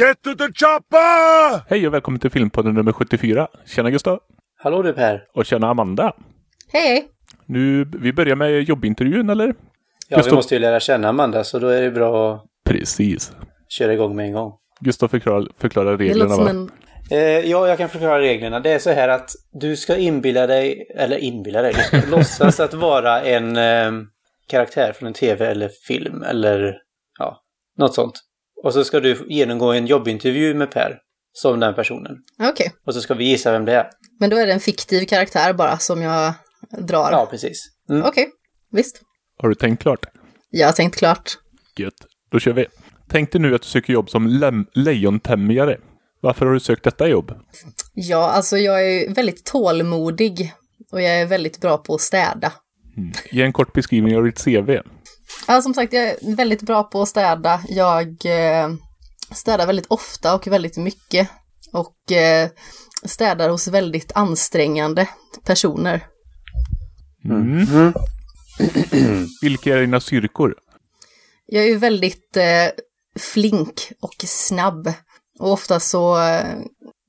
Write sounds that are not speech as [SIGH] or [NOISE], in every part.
Get to the chopper! Hej och välkommen till Filmpodden nummer 74. Tjena Gustav! Hallå du Per! Och tjena Amanda! Hej! Nu, vi börjar med jobbintervjun eller? Ja, Gustav- vi måste ju lära känna Amanda så då är det bra att Precis. köra igång med en gång. Gustav förklarar, Det reglerna va? en... Eh, ja, jag kan förklara reglerna. Det är så här att du ska inbilla dig, eller inbilla dig, du ska [LAUGHS] låtsas att vara en eh, karaktär från en tv eller film eller ja, något sånt. Och så ska du genomgå en jobbintervju med Per som den personen. Okej. Och så ska vi gissa vem det är. Men då är det en fiktiv karaktär bara som jag drar. Ja, precis. Mm. Okej, visst. Har du tänkt klart? Jag har tänkt klart. Gött. Då kör vi. Tänk dig nu att du söker jobb som lem- lejontämjare. Varför har du sökt detta jobb? Ja, alltså jag är väldigt tålmodig och jag är väldigt bra på att städa. Ge en kort beskrivning av ditt CV. Ja, som sagt, jag är väldigt bra på att städa. Jag eh, städar väldigt ofta och väldigt mycket. Och eh, städar hos väldigt ansträngande personer. Mm. Vilka är dina styrkor? Jag är ju väldigt eh, flink och snabb. Och ofta så eh,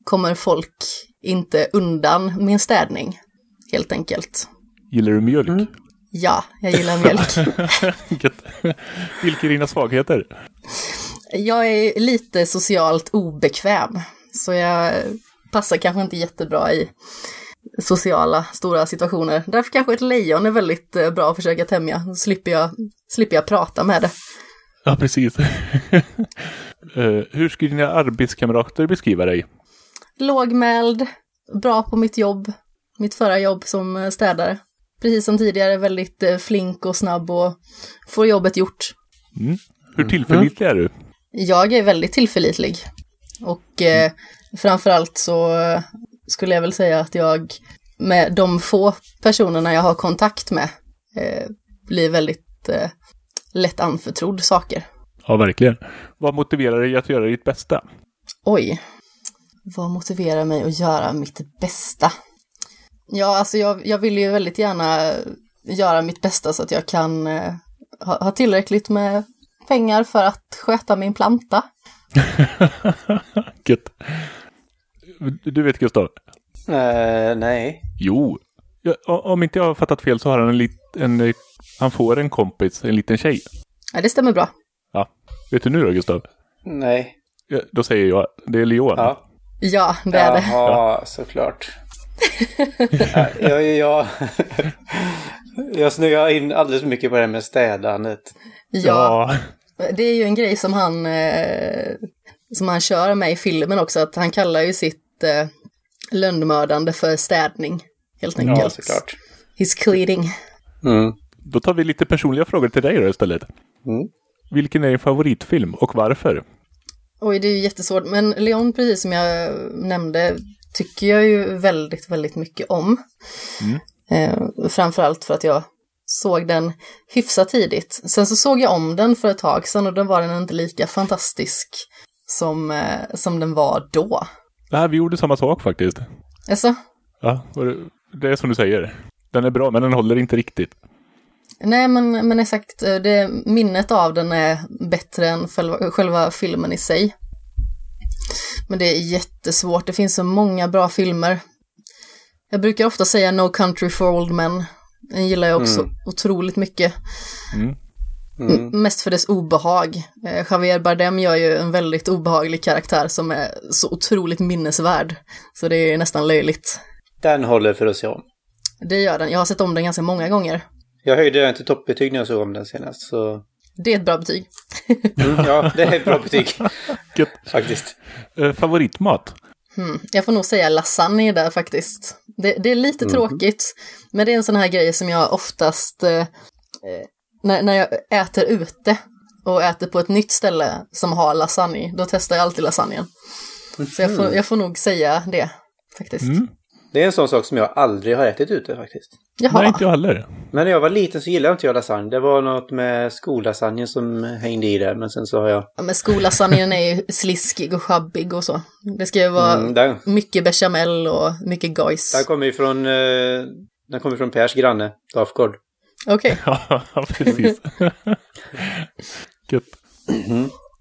kommer folk inte undan min städning, helt enkelt. Gillar du mjölk? Ja, jag gillar mjölk. [LAUGHS] Vilka är dina svagheter? jag är lite socialt obekväm, så jag passar kanske inte jättebra i sociala stora situationer. Därför kanske ett lejon är väldigt eh, bra att försöka tämja, så slipper jag, slipper jag prata med det. Ja, precis. [LAUGHS] Eh, hur skulle dina arbetskamrater beskriva dig? Lågmäld, bra på mitt jobb, mitt förra jobb som städare. Precis som tidigare väldigt eh, flink och snabb och får jobbet gjort. Hur tillförlitlig är du? Jag är väldigt tillförlitlig. Och eh, framförallt så skulle jag väl säga att jag med de få personerna jag har kontakt med eh, blir väldigt eh, lätt anförtrodd saker. Ja, verkligen. Vad motiverar dig att göra ditt bästa? Oj, vad motiverar mig att göra mitt bästa? Ja, alltså jag, jag vill ju väldigt gärna göra mitt bästa så att jag kan eh, ha, ha tillräckligt med pengar för att sköta min planta. [LAUGHS] Gött. Du vet Gustav? Eh, nej. Jo. Ja, o- om inte jag har fattat fel så har han en liten... En, han får en kompis, en liten tjej. Ja, det stämmer bra. Ja. Vet du nu då Gustav? Nej. Ja, då säger jag, det är Leon. Ja. Ja, det är det. Jaha, såklart. [LAUGHS] Ja, jag, jag, jag snöar in alldeles för mycket på det här med städandet. Ja, det är ju en grej som han, eh, som han kör med i filmen också, att han kallar ju sitt eh, lönnmördande för städning, helt Ja, enkelt. såklart. He's cleaning. Mm. Då tar vi lite personliga frågor till dig då istället. Mm. Vilken är din favoritfilm och varför? Oj, det är ju jättesvårt, men Leon, precis som jag nämnde, tycker jag ju väldigt, väldigt mycket om. Eh, framförallt för att jag såg den hyfsat tidigt. Sen så såg jag om den för ett tag sedan och då var den inte lika fantastisk som, eh, som den var då. Nej, vi gjorde samma sak faktiskt. Alltså, Ja, det är som du säger. Den är bra, men den håller inte riktigt. nej men, men exakt, eh, det, minnet av den är bättre än själva, själva filmen i sig. Men det är jättesvårt, det finns så många bra filmer. Jag brukar ofta säga No Country for Old Men. Den gillar jag också otroligt mycket. Mm. M- Mest för dess obehag. Eh, Javier Bardem gör ju en väldigt obehaglig karaktär som är så otroligt minnesvärd. Så det är nästan löjligt. Den håller för att se om. Det gör den. Jag har sett om den ganska många gånger. Jag höjde den till toppbetyg när jag såg om den senast. Så Det är ett bra betyg. mm, ja, det är ett bra betyg. [LAUGHS] Faktiskt. Eh, favoritmat? Jag får nog säga lasagne där faktiskt. Det, det är lite tråkigt, men det är en sån här grej som jag oftast, eh, eh, när, när jag äter ute och äter på ett nytt ställe som har lasagne, då testar jag alltid lasagnen. Så jag får, jag får nog säga det faktiskt. Det är en sån sak som jag aldrig har ätit ute faktiskt. Jaha, Nej, inte jag heller. Men när jag var liten så gillade inte jag lasagne. Det var något med skollasagnen som hängde i där. Men sen så har jag... Ja, men skollasagnen är ju sliskig och schabbig och så. Det ska ju vara Mm, den, mycket bechamel och mycket gojs. den kommer ju från... Eh, den kommer från Pers granne, Dafgård. Okej, [LAUGHS] Ja, precis. [LAUGHS] Gött.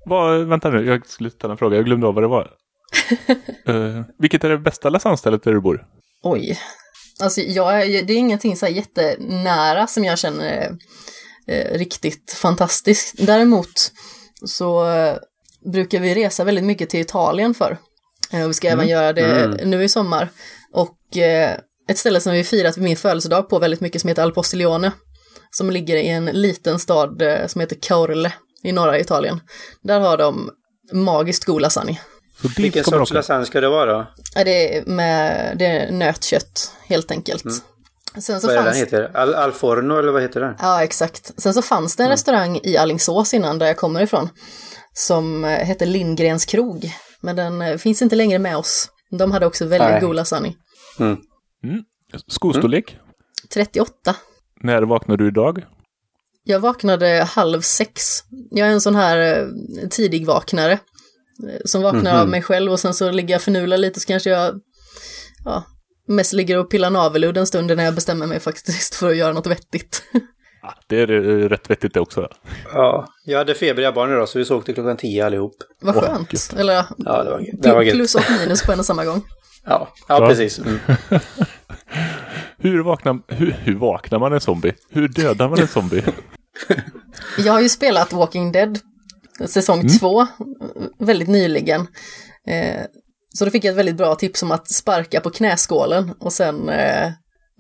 Vad, vänta nu, jag skulle ställa en fråga. Jag glömde av vad det var. [LAUGHS] Eh, vilket är det bästa lasagnestället där du bor? Oj. Alltså jag, det är ingenting så här jättenära som jag känner eh, riktigt fantastiskt. Däremot så eh, brukar vi resa väldigt mycket till Italien för. Eh, och vi ska även göra det Mm. nu i sommar. Och eh, ett ställe som vi firat min födelsedag på väldigt mycket som heter Al Postiglione. Som ligger i en liten stad eh, som heter Caorle i norra Italien. Där har de magiskt god lasagne. Så Vilken sorts åka. lasagne ska det vara då? Ja, det är med det är nötkött helt enkelt. Sen så Vad är det den fanns heter? Al, Al Forno eller vad heter den? Ja, exakt. Sen så fanns det en restaurang i Alingsås innan, där jag kommer ifrån, som eh, hette Lindgrens krog. Men den eh, finns inte längre med oss. De hade också väldigt Nej. god lasagne. Mm. Skostorlek? 38. När vaknade du idag? Jag vaknade halv sex. Jag är en sån här eh, Som vaknar av mig själv och sen så ligger jag och förnular lite så kanske jag ja, mest ligger och pillar navelludd en stund när jag bestämmer mig faktiskt för att göra något vettigt. Ah, det är rätt vettigt det också. Ja, jag hade febriga barn idag så vi såg till klockan tio allihop. Vad skönt. gött. Eller ja, Ja, det var, det var plus och minus på en och samma gång. Ja, ja Ja. precis. Mm. [LAUGHS] Hur vaknar, hur, hur vaknar man en zombie? Hur dödar man en zombie? Jag har ju spelat Walking Dead säsong två väldigt nyligen. Eh, så då fick jag ett väldigt bra tips om att sparka på knäskålen och sen eh,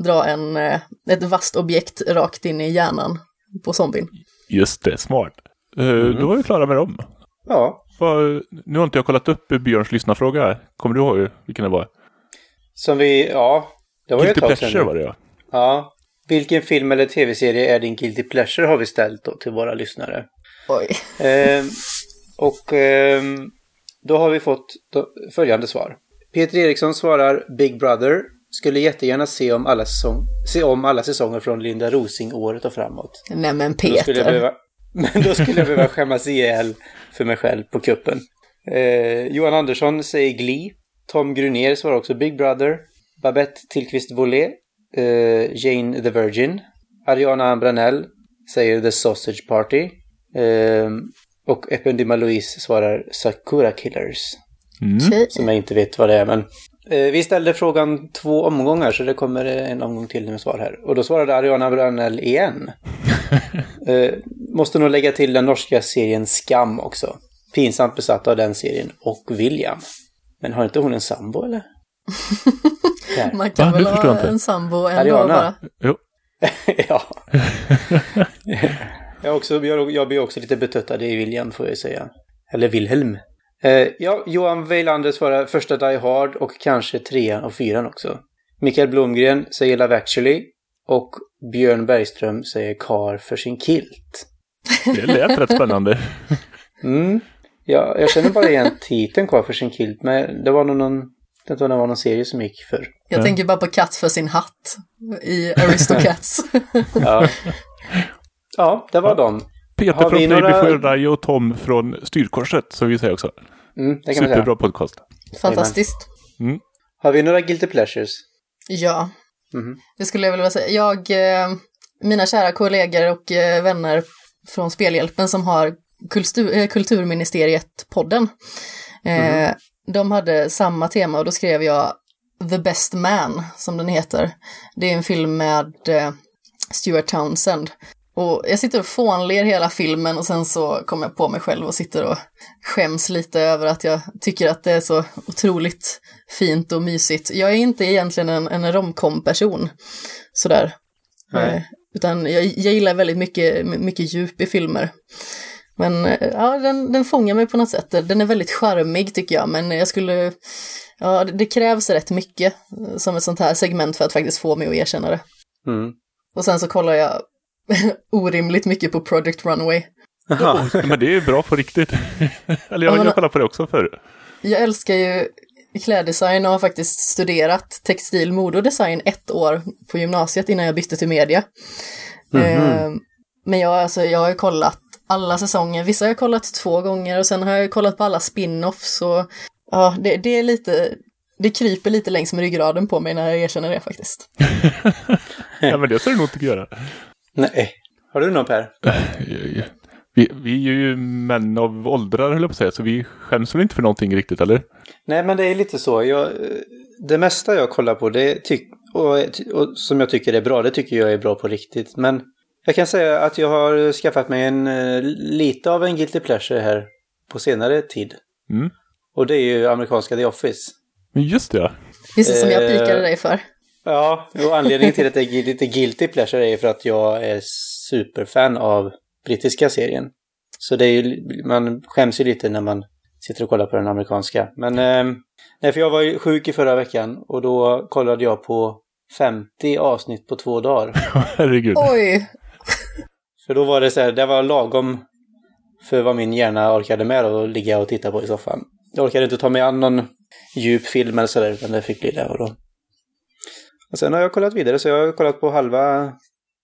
dra en, eh, ett vasst objekt rakt in i hjärnan på zombien. Just det, smart. Eh, Då var vi klara med dem. Ja, Vad- nu har inte jag kollat upp Björns lyssnarfråga här. Kommer du ihåg vilken det var? som vi, ja, det var ju ett Guilty tag Pleasure sedan. var det ja. Ja. Vilken film eller tv-serie är din Guilty Pleasure har vi ställt då till våra lyssnare. Ehm, och ehm, då har vi fått följande svar. Peter Eriksson svarar Big Brother. Skulle jättegärna se om alla, säsong, se om alla säsonger från Linda Rosing-året och framåt. Nej men Då skulle jag Peter. behöva, [LAUGHS] men då skulle jag behöva skämmas ihjäl för mig själv på kuppen. Eh, Johan Andersson säger Glee. Tom Gruner svarar också Big Brother. Babette Tillqvist Volé. Eh, Jane the Virgin. Ariana Ambranell säger The Sausage Party. Eh, och Ependima Louise svarar Sakura Killers. Mm. Som jag inte vet vad det är, men... Eh, vi ställde frågan två omgångar, så det kommer en omgång till med svar här. Och då svarade Ariana Branell igen. [LAUGHS] eh, måste nog lägga till den norska serien Skam också. Pinsamt besatt av den serien och William. Men har inte hon en sambo eller? [LAUGHS] Man kan Va? väl ha inte. en sambo ändå Ariana. bara. Jo. [LAUGHS] ja. Jag, är också, jag, jag blir också lite betuttad i William får jag säga. Eller Wilhelm. Eh, ja, Johan Weilander svarar första Die Hard och kanske trean och fyran också. Mikael Blomgren säger Love actually. Och Björn Bergström säger Kar för sin kilt. Det lät rätt spännande. Mm. Ja, jag känner bara igen titeln Kar för sin kilt, men det var nog någon, det var någon serie som gick för. Jag Ja. tänker bara på katt för sin hatt i Aristocats. Ja, [LAUGHS] ja det var dem. Peter Har från några- och Tom från Styrkorset, som vi säger också. Mm, det kan man säga. Superbra podcast. Fantastiskt. Har vi några guilty pleasures? Ja, Mhm. det skulle jag vilja säga. Jag, eh, mina kära kollegor och eh, vänner från Spelhjälpen som har kultur, eh, Kulturministeriet-podden, eh, de hade samma tema och då skrev jag The Best Man, som den heter. Det är en film med Stuart Townsend. Och jag sitter och fånler hela filmen och sen så kommer jag på mig själv och sitter och skäms lite över att jag tycker att det är så otroligt fint och mysigt. Jag är inte egentligen en, en romcom-person, sådär. Nej. Eh, utan jag, jag gillar väldigt mycket, mycket djup i filmer. Men eh, ja, den, den fångar mig på något sätt. Den är väldigt charmig tycker jag, men jag skulle... Ja, det, det krävs rätt mycket eh, som ett sånt här segment för att faktiskt få mig att erkänna det. Mm. Och sen så kollar jag [LAUGHS] orimligt mycket på Project Runway. Jaha. Men det är bra på riktigt. [LAUGHS] Eller jag, Ja, men- jag kollade på det också förr. Jag älskar ju kläddesign och har faktiskt studerat textil, mode och design ett år på gymnasiet innan jag bytte till media. Eh, men jag, alltså, jag har ju kollat alla säsonger, vissa har jag kollat två gånger och sen har jag kollat på alla spin-offs och ja, det, det är lite, det kryper lite längs med ryggraden på mig när jag erkänner det faktiskt. [LAUGHS] Ja, men det ska du nog inte göra. Nej. Har du någon Per? Vi, vi är ju män av åldrar höll jag på att säga, så vi skäms väl inte för någonting riktigt, eller? Nej, men det är lite så. Jag, det mesta jag kollar på, det tyck, och, och som jag tycker är bra, det tycker jag är bra på riktigt. Men jag kan säga att jag har skaffat mig en eh, lite av en guilty pleasure här på senare tid. Mm. Och det är ju amerikanska The Office. Just det, ja. Just det, som jag Eh, pikade dig för. Ja, och anledningen till att det är lite guilty pleasure är för att jag är superfan av brittiska serien. Så det är ju, man skäms ju lite när man sitter och kollar på den amerikanska. Men, eh, nej, för jag var ju sjuk i förra veckan och då kollade jag på 50 avsnitt på två dagar. [LAUGHS] Herregud. Oj! För då var det så här, det var lagom för vad min hjärna orkade med att ligga och titta på i soffan. Jag orkade inte ta mig an någon djup film eller sådär, utan det fick bli det. Och, då. Och sen har jag kollat vidare, så jag har kollat på halva,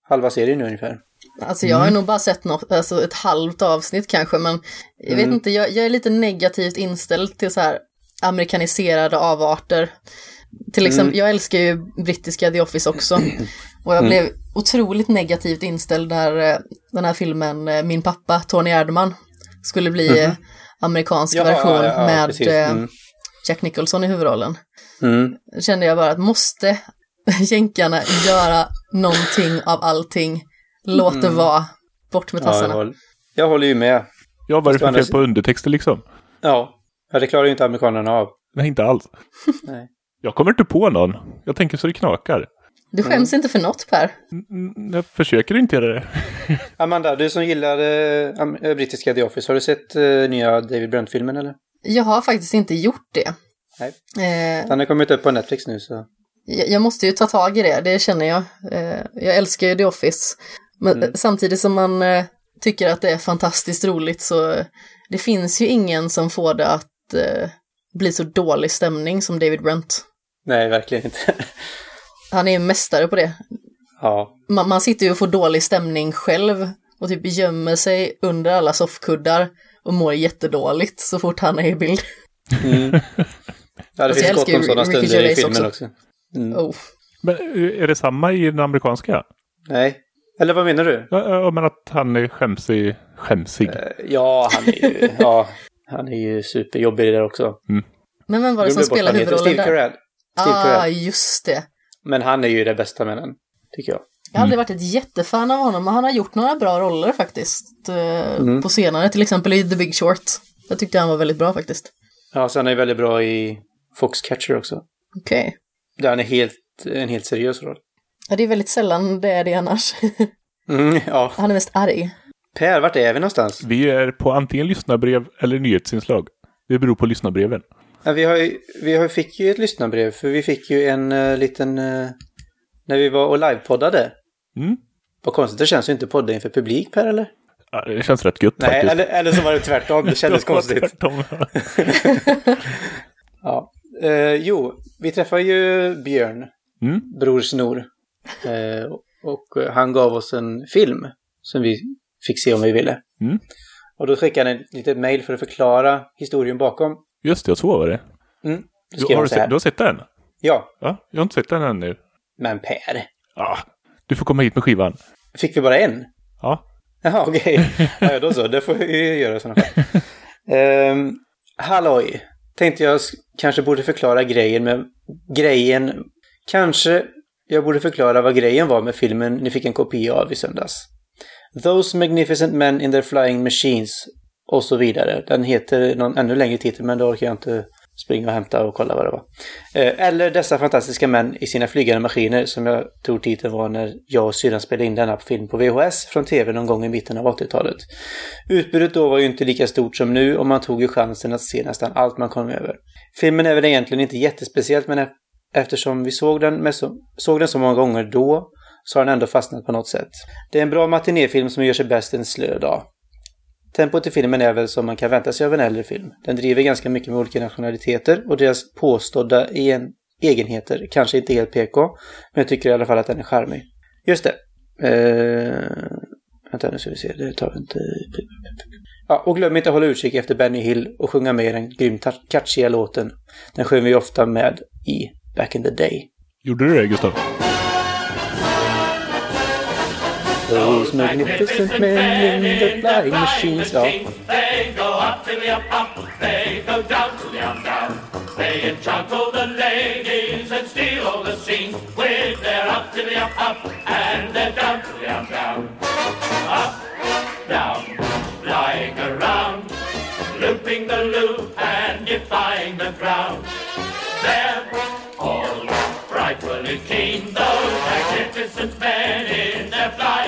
halva serien nu ungefär. Alltså jag har nog bara sett något, alltså ett halvt avsnitt kanske, men jag vet Mm. inte, jag, jag är lite negativt inställd till så här amerikaniserade avarter. Till exempel, jag älskar ju brittiska The Office också. [CLEARS THROAT] Och jag blev otroligt negativt inställd när eh, den här filmen eh, Min pappa, Tony Erdman, skulle bli eh, amerikansk version med precis. eh, Mm. Jack Nicholson i huvudrollen. Mm. Kände jag bara att måste [LAUGHS] jänkarna göra någonting av allting? Låt det vara. Bort med Ja, jag, tassarna. håller, jag håller ju med. Ja, vad är det för fel på undertexter liksom? Ja, ja det klarar ju inte amerikanerna av. Nej, inte alls. [LAUGHS] Nej. Jag kommer inte på någon. Jag tänker så det knakar. Du skäms inte för något Per. Mm, Jag försöker inte göra det. [LAUGHS] Amanda, du som gillar eh, brittiska The Office, har du sett eh, nya David Brent-filmen eller? Jag har faktiskt inte gjort det. Nej. Eh, Den har kommit upp på Netflix nu så. Jag måste ju ta tag i det, det känner jag. Eh, jag älskar ju The Office. Men Mm. samtidigt som man eh, tycker att det är fantastiskt roligt så eh, det finns ju ingen som får det att bli så dålig stämning som David Brent. Nej, verkligen inte. [LAUGHS] Han är ju mästare på det. ja. Man, man sitter ju och får dålig stämning själv och typ gömmer sig under alla soffkuddar och mår jättedåligt så fort han är i bild. Mm. Ja, det Alltså, finns gott om sådana stunder i filmen också. också. Mm. Oh. Men är det samma i den amerikanska? Nej. Eller vad menar du? Ja, men att han är skämsig. Skämsig. Eh, Ja, han är ju, [LAUGHS] ja, han är ju superjobbig där också. Men vem var det som spelade huvudrollen Steve där? Carell. Steve Ah, Carell. just det. Men han är ju det bästa med den, tycker jag. Jag har aldrig varit ett jättefan av honom, men han har gjort några bra roller faktiskt. eh, Mm. På senare, till exempel i The Big Short. Jag tyckte han var väldigt bra faktiskt. Ja, så han är väldigt bra i Foxcatcher också. Okej. Där han är helt, en helt seriös roll. Ja, det är väldigt sällan det är det annars. [LAUGHS] Mm, ja. han är mest arg. Per, vart är vi någonstans? Vi är på antingen lyssnarbrev eller nyhetsinslag. Det beror på lyssnarbreven. Ja, vi, har ju, vi har, fick ju ett lyssnarbrev, för vi fick ju en uh, liten... eh, när vi var och livepoddade. Mm. Vad konstigt, det känns ju inte podda inför publik, Per, eller? Ja, det känns rätt gött Nej, faktiskt. eller, eller så var det tvärtom. Det [LAUGHS] kändes konstigt. tvärtom. [LAUGHS] Ja. Eh, jo, vi träffade ju Björn, Mm. Bror Snor. [LAUGHS] Eh, och han gav oss en film som vi fick se om vi ville. Mm. Och då skickade han ett litet mail för att förklara historien bakom. Just det, så var det. Mm. Du, har du, sett, du har sett den? Ja, Ja, jag har inte sett den ännu. men Per, Ja, du får komma hit med skivan. fick vi bara en? Ja, [LAUGHS] Jaha, okej. [LAUGHS] Ja, då så. Det får vi göra i sådana fall. Um, halloj. Tänkte jag kanske borde förklara grejen med... Grejen... Kanske jag borde förklara vad grejen var med filmen ni fick en kopia av i söndags. Those Magnificent Men in Their Flying Machines och så vidare. Den heter någon ännu längre titel men då orkar jag inte springa och hämta och kolla vad det var. Eh, eller Dessa fantastiska män i sina flygande maskiner som jag tror titeln var när jag och syrran spelade in denna film på VHS från tv någon gång i mitten av 80-talet. Utbudet då var ju inte lika stort som nu och man tog ju chansen att se nästan allt man kom över. Filmen är väl egentligen inte jättespeciellt men eftersom vi såg den, med så, såg den så många gånger då så har den ändå fastnat på något sätt. Det är en bra matinéfilm som gör sig bäst en slö dag. Tempot i filmen är väl som man kan vänta sig av en äldre film. Den driver ganska mycket med olika nationaliteter och deras påstådda en egenheter. Kanske inte helt PK, men jag tycker i alla fall att den är charmig. Just det. Eh, vänta nu ska vi se, det tar vi inte... Ja, och glöm inte att hålla utkik efter Benny Hill och sjunga med i den grymt catchiga låten. Den sjöng vi ofta med i Back in the Day. gjorde du det Gustav? Those magnificent men in the flying machines. Ja. They go up to the up, up, they go down to the up, down. They enchant the ladies and steal all the scenes with their up to the up, up, and their down to the up, down. Up, down, flying around, looping the loop and defying the ground. They're all frightfully keen, those magnificent men in their flying.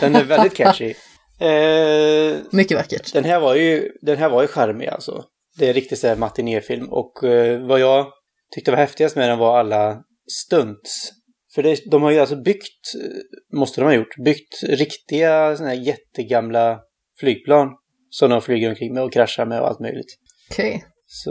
Den är väldigt catchy. Eh, Mycket vackert. den här var ju, den här var ju charmig alltså. Det är riktigt så här matinéfilm och eh, vad jag tyckte var häftigast med den var alla stunts. För det, de har ju alltså byggt, eh, måste de ha gjort, byggt riktiga såna här jättegamla flygplan som de flyger omkring med och kraschar med och allt möjligt. Okej. Så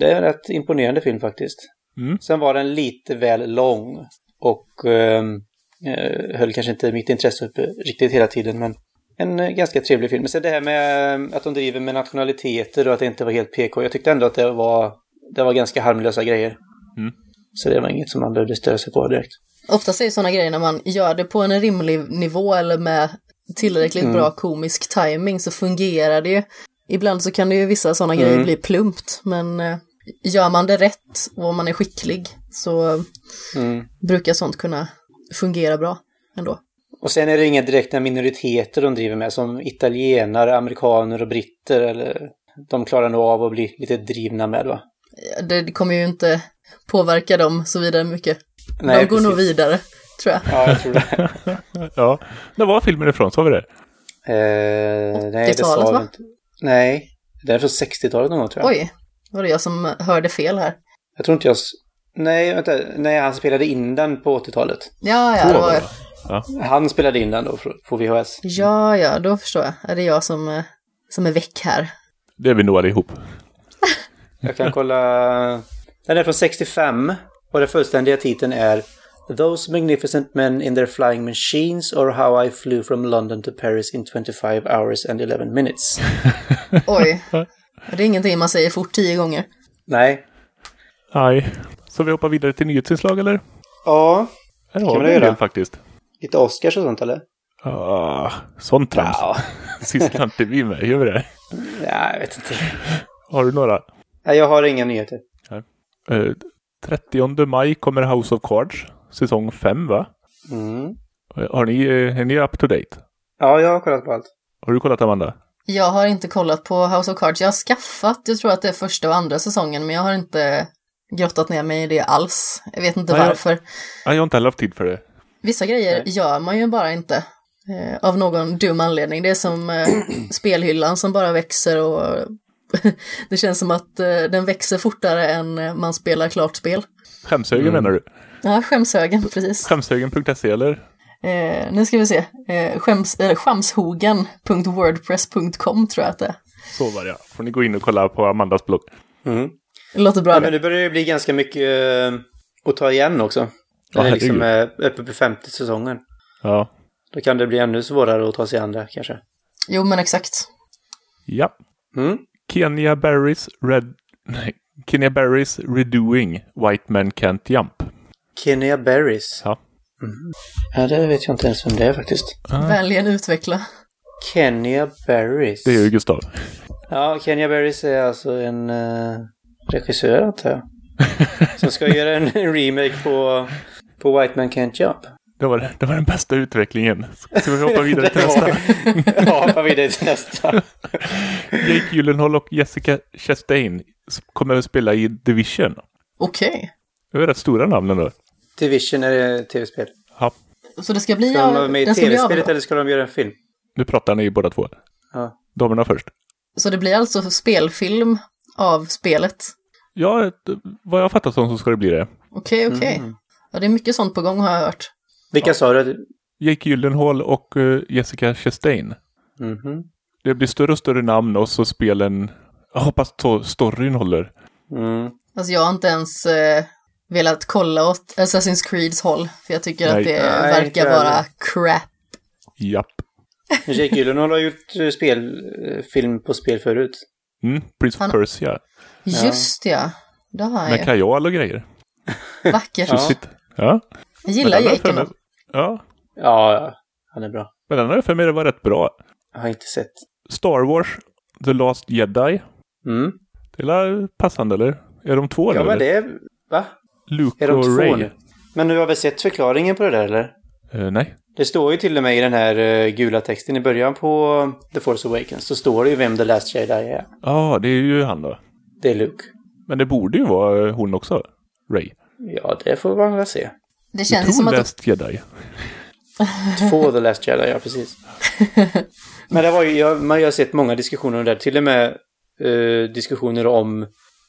det är en rätt imponerande film faktiskt. Mm. Sen var den lite väl lång och ehm, eh, höll kanske inte mitt intresse uppe riktigt hela tiden men en eh, ganska trevlig film. Men sen det här med eh, att de driver med nationaliteter och att det inte var helt PK. Jag tyckte ändå att det var, det var ganska harmlösa grejer. Mm. Så det var inget som man behövde störa sig på direkt. Oftast är ju sådana grejer när man gör det på en rimlig nivå eller med tillräckligt Mm. bra komisk timing så fungerar det ju. Ibland så kan det ju vissa sådana grejer Mm. bli plumpt, men eh, gör man det rätt och man är skicklig så Mm. brukar sånt kunna fungera bra ändå. Och sen är det inga direkta minoriteter de driver med som italienare, amerikaner och britter. Eller, de klarar nog av att bli lite drivna med va? Det kommer ju inte påverka dem så vidare mycket. Nej, De går nog precis. vidare, tror jag. Ja, jag tror det. [LAUGHS] Ja. När var filmen ifrån? Sa vi det? Eh, nej, det 80-talet, sa va? vi inte. Nej, det är från 60-talet någon gång tror jag. Oj, var det jag som hörde fel här? Jag tror inte jag... Nej, vänta. Nej, han spelade in den på 80-talet. Ja, ja, det var. Ja. Han spelade in den då på VHS. ja, ja, då förstår jag. Är det jag som, eh, som är väck här? Det är vi nog allihop. Jag kan kolla... Den är från 65 och den fullständiga titeln är Those Magnificent Men in Their Flying Machines or How I Flew from London to Paris in 25 hours and 11 minutes. Oj. Det är ingenting man säger fort tio gånger. Nej. Nej. Så vi hoppar vidare till nyhetsinslag eller? Ja, Här Kan har vi en del faktiskt. lite Oscars och sånt eller? Ah, sånt trams. Ja, [LAUGHS] Sysslar inte vi med, gör vi det? ja jag vet inte. Har du några? Nej, jag har inga nyheter. Eh, 30 maj kommer House of Cards, säsong 5 va? Mm. Har ni, eh, är ni up to date? Ja, jag har kollat på allt. Har du kollat Amanda? Jag har inte kollat på House of Cards. Jag har skaffat, jag tror att det är första och andra säsongen, men jag har inte grottat ner mig i det alls. Jag vet inte jag- varför. Nej, jag har inte heller haft tid för det. Vissa grejer Nej. gör man ju bara inte. Eh, av någon dum anledning. Det är som eh, [CLEARS THROAT] spelhyllan som bara växer och [LAUGHS] det känns som att eh, den växer fortare än eh, man spelar klart spel. Skämshögen Mm. menar du? Ja, skämshögen, precis. Skämshögen.se eller? Eh, nu ska vi se. Eh, skäms, eh, skamshogen.wordpress.com tror jag att det är. Så var det ja. Får ni gå in och kolla på Amandas blogg. Mm. Det låter bra Ja, men det börjar ju bli ganska mycket eh, att ta igen också. Ja, det är liksom eh, uppe på 50 säsongen. Ja. Då kan det bli ännu svårare att ta sig an det kanske. Jo, men exakt. Ja. Mm. Kenya Barrys Red... Nej. Kenya Barrys Redoing White Men Can't Jump. Kenya Berries. Ja. Ja, det vet jag inte ens vem det är faktiskt. Vänligen utveckla. Kenya Berries. Det är ju Gustav. Ja, Kenya Berries är alltså en uh, regissör antar jag. [LAUGHS] Som ska göra en remake på, på White Man Can't Jump. Det var, det var den bästa utvecklingen. Ska vi hoppa vidare till [LAUGHS] nästa? ja, hoppa vidare till nästa. [LAUGHS] Jake Gyllenhaal och Jessica Chastain kommer att spela i Division. Okej. Det är rätt stora namn ändå. Division är tv-spel. Ja, Så det ska bli... Ska de vara med i tv-spelet eller ska de göra en film? nu pratar ni båda två. Ja. Damerna först. Så det blir alltså spelfilm av spelet? Ja, vad jag fattat som så ska det bli det. Okej, okej. Mm. Ja, det är mycket sånt på gång har jag hört. Vilka sa du? Jake Gyllenhaal och eh, Jessica Chastain. Mhm. Det blir större och större namn och så spelen... Jag hoppas to- storyn håller. Mm. Alltså jag har inte ens eh, velat kolla åt Assassin's Creeds håll, för jag tycker Nej. att det Nej, verkar inte vara crap. Japp. Jake Gyllenhaal har gjort eh, spelfilm på spel förut. Mm, Prince of Han- Persia. Just ja, det har Med jag ju. kajal och grejer. Vackert. Ja. Ja. Jag gillar Men Jake Ja. Ja, ja. Han är bra. Men den har jag för mig det var rätt bra. Jag har inte sett. Star Wars, The Last Jedi. Mm. Det är väl passande eller? Är de två Ja, nu? men eller? det är... Va? Luke Är de och två Ray. nu? Men du har väl sett förklaringen på det där, eller? Eh, nej. Det står ju till och med i den här eh, gula texten i början på The Force Awakens. Så står det ju vem The Last Jedi är. Ja, det är ju han då. Det är Luke. Men det borde ju vara eh, hon också. Ray. Ja, det får man väl se. Det känns som att... Last Jedi. [LAUGHS] Två The Last Jedi, ja precis. [LAUGHS] Men det var ju, jag, man har sett många diskussioner om det. Till och med eh, diskussioner om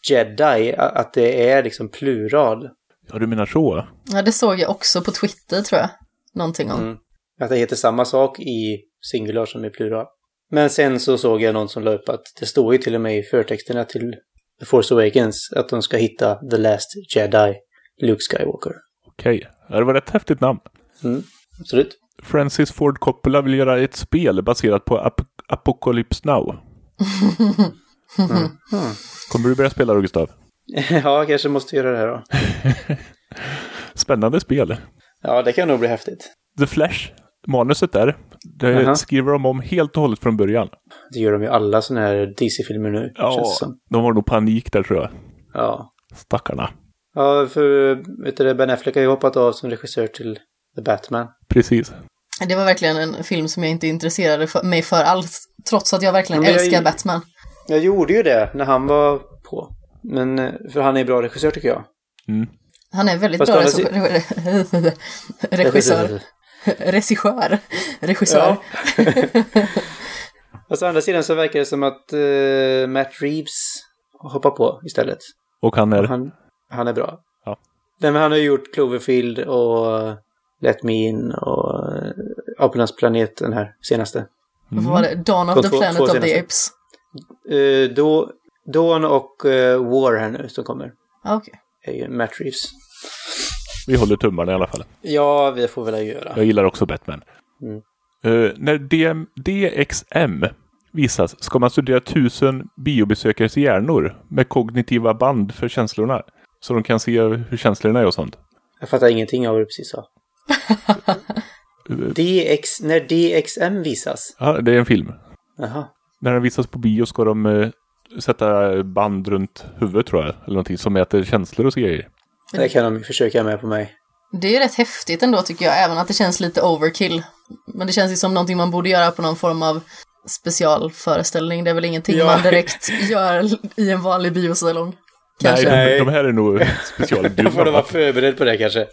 Jedi, att det är liksom plural. Ja, du menar så? Ja, det såg jag också på Twitter tror jag. Någonting om. Mm. Att det heter samma sak i singular som i plural. Men sen så såg jag någon som la upp att det står ju till och med i förtexterna till The Force Awakens att de ska hitta The Last Jedi, Luke Skywalker. Okej. Ja, det var ett häftigt namn. Mm, absolut. Francis Ford Coppola vill göra ett spel baserat på Ap Apocalypse Now. Kommer du börja spela då, Gustav? [LAUGHS] ja, kanske måste göra det här då. [LAUGHS] Spännande spel. Ja, det kan nog bli häftigt. The Flash, manuset där, det Jaha. skriver de om helt och hållet från början. Det gör de ju alla sådana här DC-filmer nu, som. de har nog panik där tror jag. Ja. Stackarna. Ja, för vet du, Ben Affleck har ju hoppat av som regissör till The Batman. Precis. Det var verkligen en film som jag inte intresserade för, mig för alls. Trots att jag verkligen jag- älskar Batman. Jag gjorde ju det när han var på. Men, eh, för han är bra regissör tycker jag. Mm. Han är väldigt Fast bra [LAUGHS] regissör. regissör. [LAUGHS] Regissör. Regissör. Ja. Fast [LAUGHS] å andra sidan så verkar det som att eh, Matt Reeves hoppar på istället. Och han är... Han, han är bra. Ja. Nej, men han har gjort Cloverfield och eh, Let Me In och uh, Apornas planet, den här senaste. Vad var det? Dawn of De the två- Planet två of the. Apes. Uh, då, Dawn och eh, War här nu som kommer. Ah, Okej. är ju Matt Reeves. Vi håller tummarna i alla fall. Ja, vi får väl göra. Jag gillar också Batman. Mm. Eh, när DM, DXM visas ska man studera tusen biobesökares hjärnor med kognitiva band för känslorna. Så de kan se hur känslorna är och sånt. Jag fattar ingenting av vad du precis sa. [LAUGHS] DX, när DXM visas? Ja, det är en film. Jaha. När den visas på bio ska de eh, sätta band runt huvudet tror jag. Eller någonting som mäter känslor och så grejer. Det kan de försöka med på mig. Det är ju rätt häftigt ändå tycker jag, även att det känns lite overkill. Men det känns ju som någonting man borde göra på någon form av specialföreställning. Det är väl ingenting Ja. man direkt [LAUGHS] gör i en vanlig biosalong. Kanske. Nej, de, de här är nog special. Då får du vara förberedd på det kanske. [LAUGHS]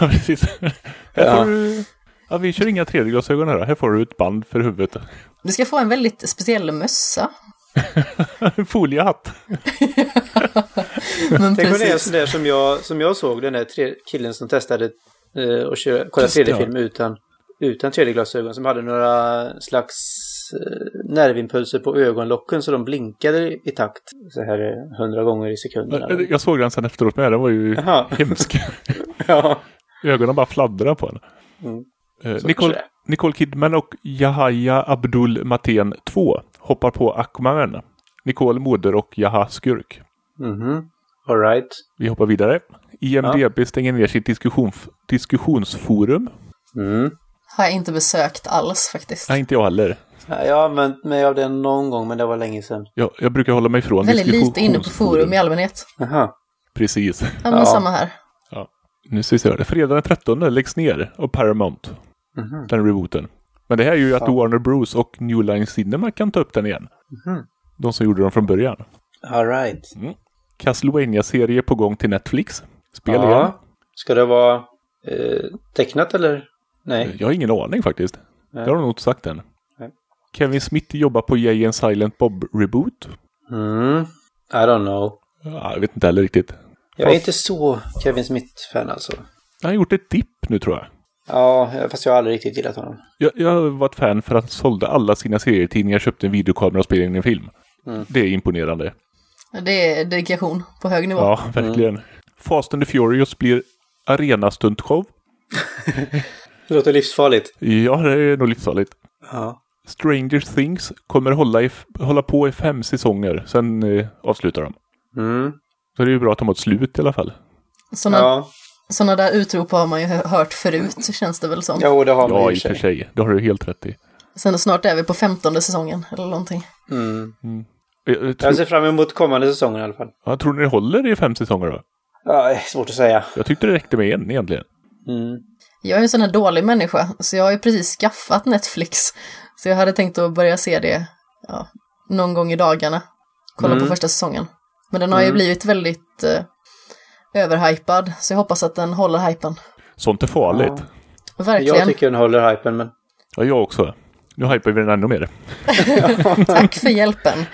Ja, precis. Här Ja. får du... Ja, vi kör inga 3D-glasögon här. Här får du ett band för huvudet. Du ska få en väldigt speciell mössa. En [LAUGHS] foliehatt. Men Tänk om det är precis. som jag, som jag såg den där tre, killen som testade eh, att köra, kolla Just det, 3D-film utan, utan 3D-glasögon. Som hade några slags eh, nervimpulser på ögonlocken så de blinkade i takt så här eh, hundra gånger i sekunden. Jag såg den sen efteråt med. Den var ju Jaha. hemsk. [LAUGHS] Ja. Ögonen bara fladdrade på den. Mm. Eh, Nicole, Nicole Kidman och Yahya Abdul Mateen 2 hoppar på Aquaman. Nicole moder och Yaha skurk. Mhm. All right. Vi hoppar vidare. IMDB stänger ner sitt diskussion, diskussionsforum. Mm. Har jag inte besökt alls faktiskt. Nej, inte jag heller. Ja, Jag har använt mig av den någon gång men det var länge sedan. Jag, jag brukar hålla mig ifrån Väldigt lite inne på forum i allmänhet. Jaha. Precis. Ja, men Ja. samma här. Nu ska vi se. Fredag den 13 läggs ner av Paramount. Mhm. Den rebooten. Men det här är ju att Ja. Warner Bros och New Line Cinema kan ta upp den igen. Mhm. De som gjorde den från början. All right. castlevania serie på gång till Netflix. Spel igen. Ja. Ska det vara eh, tecknat eller? Nej. Jag har ingen aning faktiskt. Nej. Det har de nog inte sagt än. Nej. Kevin Smith jobbar på Jay and Silent Bob Reboot. Mm. I don't know. Ja, jag vet inte heller riktigt. Jag är inte så Kevin Smith-fan alltså. Han har gjort ett dipp nu tror jag. Ja, fast jag har aldrig riktigt gillat honom. jag. Jag var ett fan för att han sålde alla sina serietidningar, köpte en videokamera och spelade in en film. Mm. Det är imponerande. Det är dedikation på hög nivå. Ja, verkligen. Fast and the Furious blir arenastuntshow. [LAUGHS] Det låter livsfarligt. Ja, det är nog livsfarligt. Ja. Stranger Things kommer hålla, i, hålla på i fem säsonger, sen eh, avslutar de. Mm. Så det är ju bra att de har ett slut i alla fall. Såna, Ja. Sådana där utrop har man ju hört förut, känns det väl som. Jo, det har man Ja, i och för sig. Det har du helt rätt i. Sen snart är vi på femtonde säsongen eller någonting. Mm. Jag, jag, tror, Jag ser fram emot kommande säsonger i alla fall. jag tror ni det håller i fem säsonger då? Ja, svårt att säga. Jag tyckte det räckte med en egentligen. Mm. Jag är en sån här dålig människa, så jag har ju precis skaffat Netflix. Så jag hade tänkt att börja se det ja, någon gång i dagarna. Kolla Mm. på första säsongen. Men den har ju blivit väldigt eh, överhypad, så jag hoppas att den håller hypen. Sånt är farligt. Jag Verkligen. tycker den håller hypen, men... Ja, jag också. Nu hypar vi den ännu mer. [LAUGHS] Tack för hjälpen.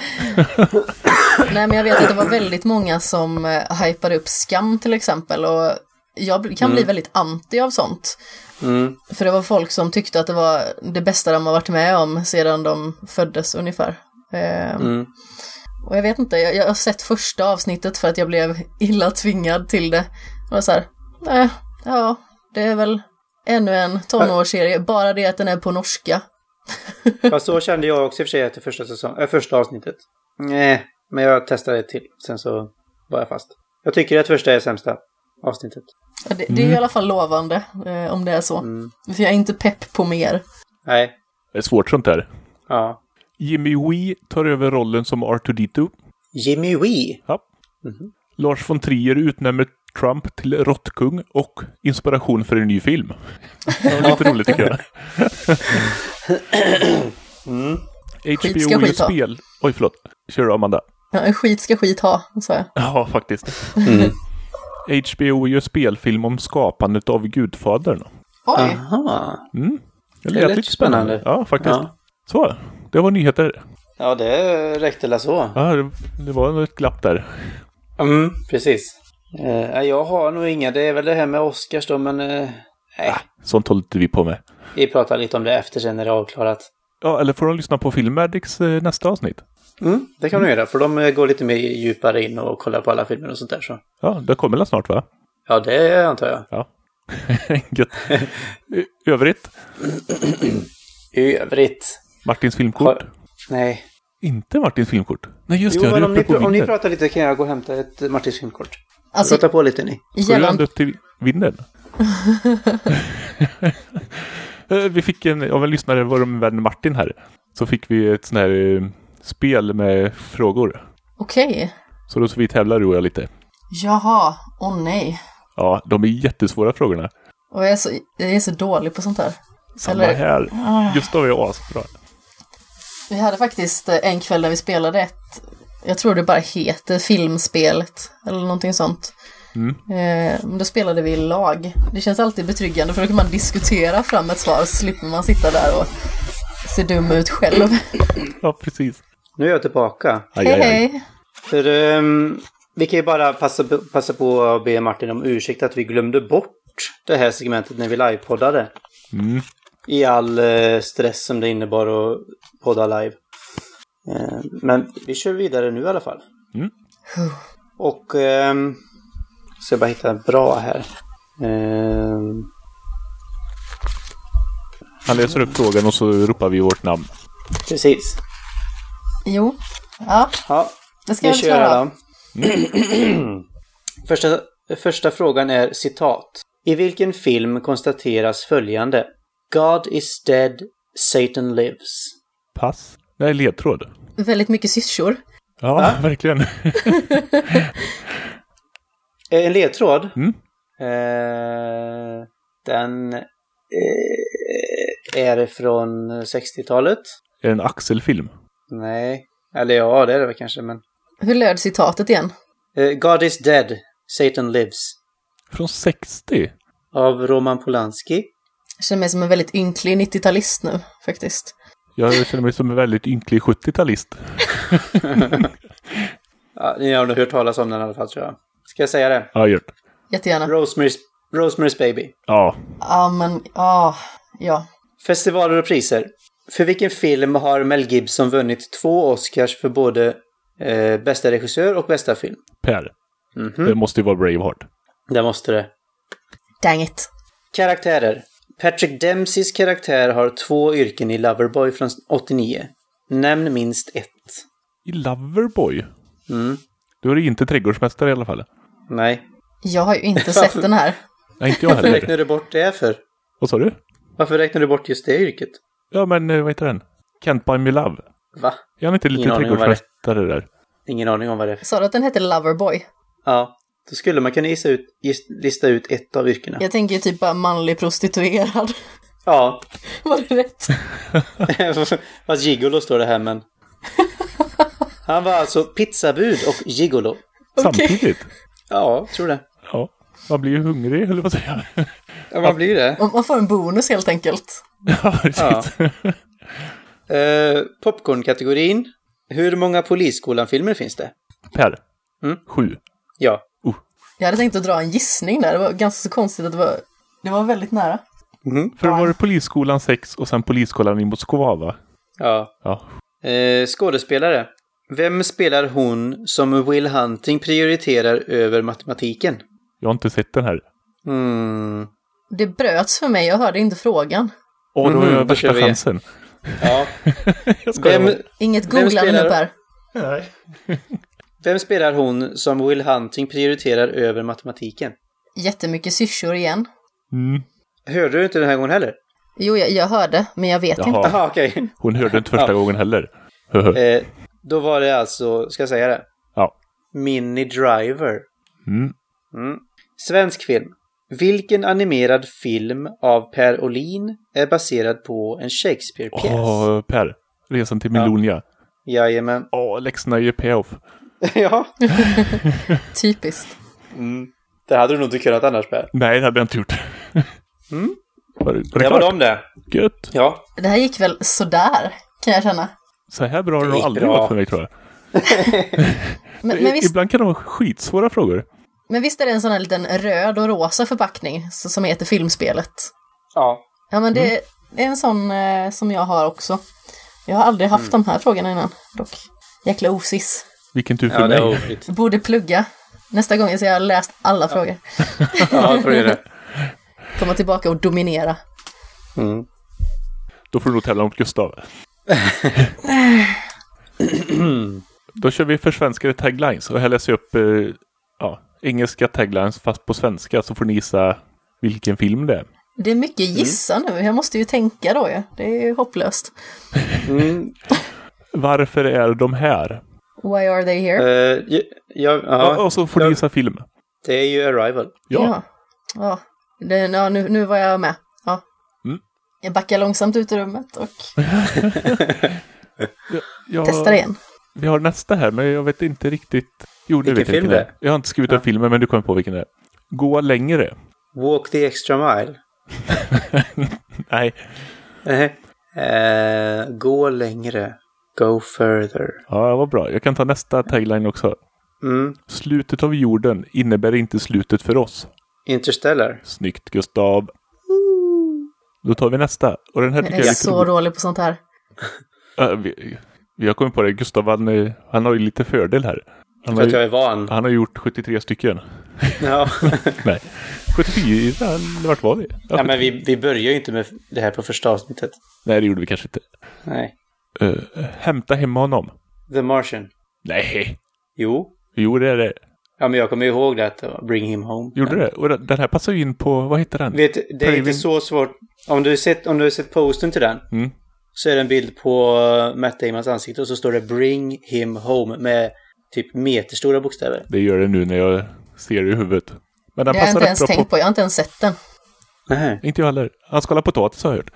Nej, men jag vet att det var väldigt många som eh, hypade upp Skam till exempel. Och jag kan bli väldigt anti av sånt. Mm. För det var folk som tyckte att det var det bästa de har varit med om sedan de föddes ungefär. Eh, Mm. Och jag vet inte, jag, jag har sett första avsnittet för att jag blev illa tvingad till det. Och så här, nej, ja, det är väl ännu en tonårsserie, bara det att den är på norska. [LAUGHS] Fast så kände jag också i och för sig efter första, säsong, äh, första avsnittet. Nej, men jag testade ett till. Sen så var jag fast. Jag tycker att första är sämsta avsnittet. Ja, Det, det är i alla fall lovande, eh, om det är så. Mm. För jag är inte pepp på mer. Nej. Det är svårt sånt där. Ja. Jimmy Wee tar över rollen som R2D2. Jimmy Wee. Ja. Lars von Trier utnämner Trump till råttkung och inspiration för en ny film. [LAUGHS] Det var lite roligt tycker jag. [LAUGHS] Skit HBO ska skit ha. spel... Oj, förlåt. Kör du, Amanda. Ja, en skit ska skit ha, sa jag. Ja, faktiskt. HBO gör spelfilm om skapandet av Gudfadern. Oj, Aha. Mm. Det Det lät lät lite spännande. spännande. Ja, faktiskt. Ja. Så, det var nyheter. Ja, det räckte väl så. Ja, det, det var ett glapp där. Mm, precis. Eh, jag har nog inga. Det är väl det här med Oscars då, men... Eh, nej, Sånt håller inte vi på med. Vi pratar lite om det efter sen när det är avklarat. Ja, eller får de lyssna på Filmadics eh, nästa avsnitt? Mm, det kan de göra, för de eh, går lite mer djupare in och kollar på alla filmer och sånt där. Så. Ja, det kommer väl snart va? Ja, det antar jag. Ja. [LAUGHS] Gött. I Övrigt, [CLEARS THROAT] I övrigt... Martins filmkort. Har... Nej. Inte Martins filmkort. Nej, just det. Jo, jag är men om ni, pr- om ni pratar lite kan jag gå och hämta ett Martins filmkort. alltså Prata på lite ni. Gällande... upp till vinden? [LAUGHS] [LAUGHS] Eh, vi fick en, av en lyssnare, vår vän Martin här. Så fick vi ett sånt här eh, spel med frågor. Okej. Så då så vi tävlar du och jag lite. Jaha, åh nej. Ja, de är jättesvåra frågorna. Och jag är så, jag är så dålig på sånt här. Samma Eller- här. Gustav är asbra. Vi hade faktiskt eh, en kväll där vi spelade ett, jag tror det bara heter filmspelet eller någonting sånt. Mm. Eh, då spelade vi i lag. Det känns alltid betryggande för då kan man diskutera fram ett svar så slipper man sitta där och se dum ut själv. Ja, precis. Nu är jag tillbaka. Hej hej! För ehm, vi kan ju bara passa, på- passa på att be Martin om ursäkt att vi glömde bort det här segmentet när vi livepoddade. Mm. I all eh, stress som det innebar att podda live. Eh, men vi kör vidare nu i alla fall. Mm. Och ehm, så jag bara hitta en bra här. Ehm, Han läser upp frågan och så ropar vi vårt namn. precis. Jo, ja, Ja, det ska vi jag väl kör klara. då. [CLEARS THROAT] första, första frågan är citat. I vilken film konstateras följande? God is dead, Satan lives. Pass. Nej, ledtråd. Väldigt mycket syrsor. Ja, verkligen. [LAUGHS] [LAUGHS] Eh, En ledtråd? Mm. Eh, den eh, är från 60-talet. Är det en Axel-film? Nej, eller ja, det är det väl kanske, men... Hur löd citatet igen? Eh, God is dead, Satan lives. Från 60? Av Roman Polanski. Jag känner mig som en väldigt ynklig 90-talist nu, faktiskt. Jag känner mig som en väldigt ynklig 70-talist. [LAUGHS] Ja, ni har nog hört talas om den i alla fall, tror jag. Ska jag säga det? Ja, gjort. Jättegärna. Rosemary's, Rosemary's Baby. Ja. Ja, men, ja, ja. Festivaler och priser. För vilken film har Mel Gibson vunnit två Oscars för både eh, bästa regissör och bästa film? Per. Mhm. Det måste ju vara Braveheart. Det måste det. Dang it. Karaktärer. Patrick Dempseys karaktär har två yrken i Loverboy från 89. Nämn minst ett. I Loverboy? Mm. Då är inte trädgårdsmästare i alla fall. Nej. Jag har ju inte sett den här. [LAUGHS] Nej, inte jag Varför heller. räknar du bort det för? Vad sa du? Varför räknar du bort just det yrket? Ja, men eh, vad heter den? Can't buy me love. Va? Är han inte lite Ingen aning om vad det är. trädgårdsmästare där? Ingen aning om vad det är. Sa du att den hette Loverboy? Ja, då skulle man kunna gissa ut, gis- lista ut ett av yrkena. Jag tänker typ bara manlig prostituerad. Ja, [LAUGHS] Var det rätt? [LAUGHS] fast gigolo står det här men... Han var alltså pizzabud och gigolo. Samtidigt? Ja, tror det. Ja. Man blir ju hungrig, eller vad säger jag? Ja, man blir det. Man får en bonus helt enkelt. Ja, precis. Eh, Popcorn-kategorin. Hur många Polisskolan-filmer finns det? Per. Mm. Sju. Ja. Jag hade tänkt att dra en gissning där. Det var ganska så konstigt att det var... Det var väldigt nära. För då var det Polisskolan 6 och sen Polisskolan i Moskva, va? Ja. Ja. Eh, skådespelare. Vem spelar hon som Will Hunting prioriterar över matematiken? Jag har inte sett den här. Hmm. Det bröts för mig, jag hörde inte frågan. Åh, då har jag då värsta chansen. Ja. [LAUGHS] Vem. Inget googlande nu spelar- Per. [LAUGHS] vem spelar hon som Will Hunting prioriterar över matematiken? Jättemycket syrsor igen. Mm. Hörde du inte den här gången heller? Jo, jag, jag hörde, men jag vet inte. Jaha, Jaha, okej. hon hörde inte första Ja. gången heller. Eh, då var det alltså, ska jag säga det? Ja. Mini Driver. Mm. Mm. Svensk film. Vilken animerad film av Per Olin är baserad på en Shakespeare-pjäs? Åh, Per. Resan till Ja. Milonia. Jajamän. Åh, läxorna ger payoff. [LAUGHS] ja. [LAUGHS] Typiskt. Mm. Det hade du nog inte kunnat annars Per. Nej, det hade jag inte gjort. Mm. Var, det- var det Det var de det. Gött. Ja. Det här gick väl sådär, kan jag känna. Så här bra har det aldrig bra. gått för mig, tror jag. [LAUGHS] Men, men, visst, Ibland kan det vara skitsvåra frågor. men visst är det en sån här liten röd och rosa förpackning som heter filmspelet? Ja. Ja, men det, det är en sån eh, som jag har också. Jag har aldrig haft de här frågorna innan, dock. Jäkla osis. Vilken tur för Ja, mig. Borde plugga nästa gång så jag har läst alla frågor. [LAUGHS] Ja, jag tror det. Komma tillbaka och dominera. Mm. Då får du nog tävla mot Gustav. Då kör vi försvenskade taglines. Och här läser jag upp eh, ja, engelska taglines fast på svenska så får ni gissa vilken film det är. Det är mycket gissa nu, jag måste ju tänka då ju. Det är ju hopplöst. Mm. Varför är de här? Why are they here? Eh, ja, ja, Ja. Och så får ni gissa film. det är ju Arrival. Ja. Ja. ja. Det, ja nu, nu var jag med. Ja. Jag backar långsamt ut i rummet och [LAUGHS] ja. testar igen. Vi har nästa här, men jag vet inte riktigt. Jo, Vilken vet jag film vilken det är? Jag har inte skrivit upp filmen, men du kommer på vilken det är. Gå längre. Walk the extra mile. [LAUGHS] Nej. Nej. Eh, gå längre. Go further. Ja, det var bra. Jag kan ta nästa tagline också. Mm. Slutet av jorden innebär inte slutet för oss. Interstellar. Snyggt Gustav. Då tar vi nästa. Och den här tycker Jag jag är är lite så dålig på sånt här. Vi, vi har kommit på det. Gustav, han, han har ju lite fördel här. Han har, jag är van. han har gjort 73 stycken. Ja. [LAUGHS] Nej, 74, eller vart var vi? Ja, ja, men vi, vi börjar ju inte med det här på första avsnittet. Nej, det gjorde vi kanske inte. Nej. Uh, hämta hem honom. The Martian. Nej, Jo. jo det är det. Ja, men jag kommer ihåg det. att, Bring him home. Gjorde det? Och den här passar ju in på, vad heter den? Vet, det är Craving- inte så svårt. Om du har sett, om du har sett posten till den. Mm. Så är det en bild på uh, Matt Damons ansikte och så står det Bring him home med typ meterstora bokstäver. Det gör det nu när jag ser det i huvudet. Men den Det har jag passar inte ens bra tänkt på... på, jag har inte ens sett den. Nej. Inte jag heller. Han skalar potatis har jag hört.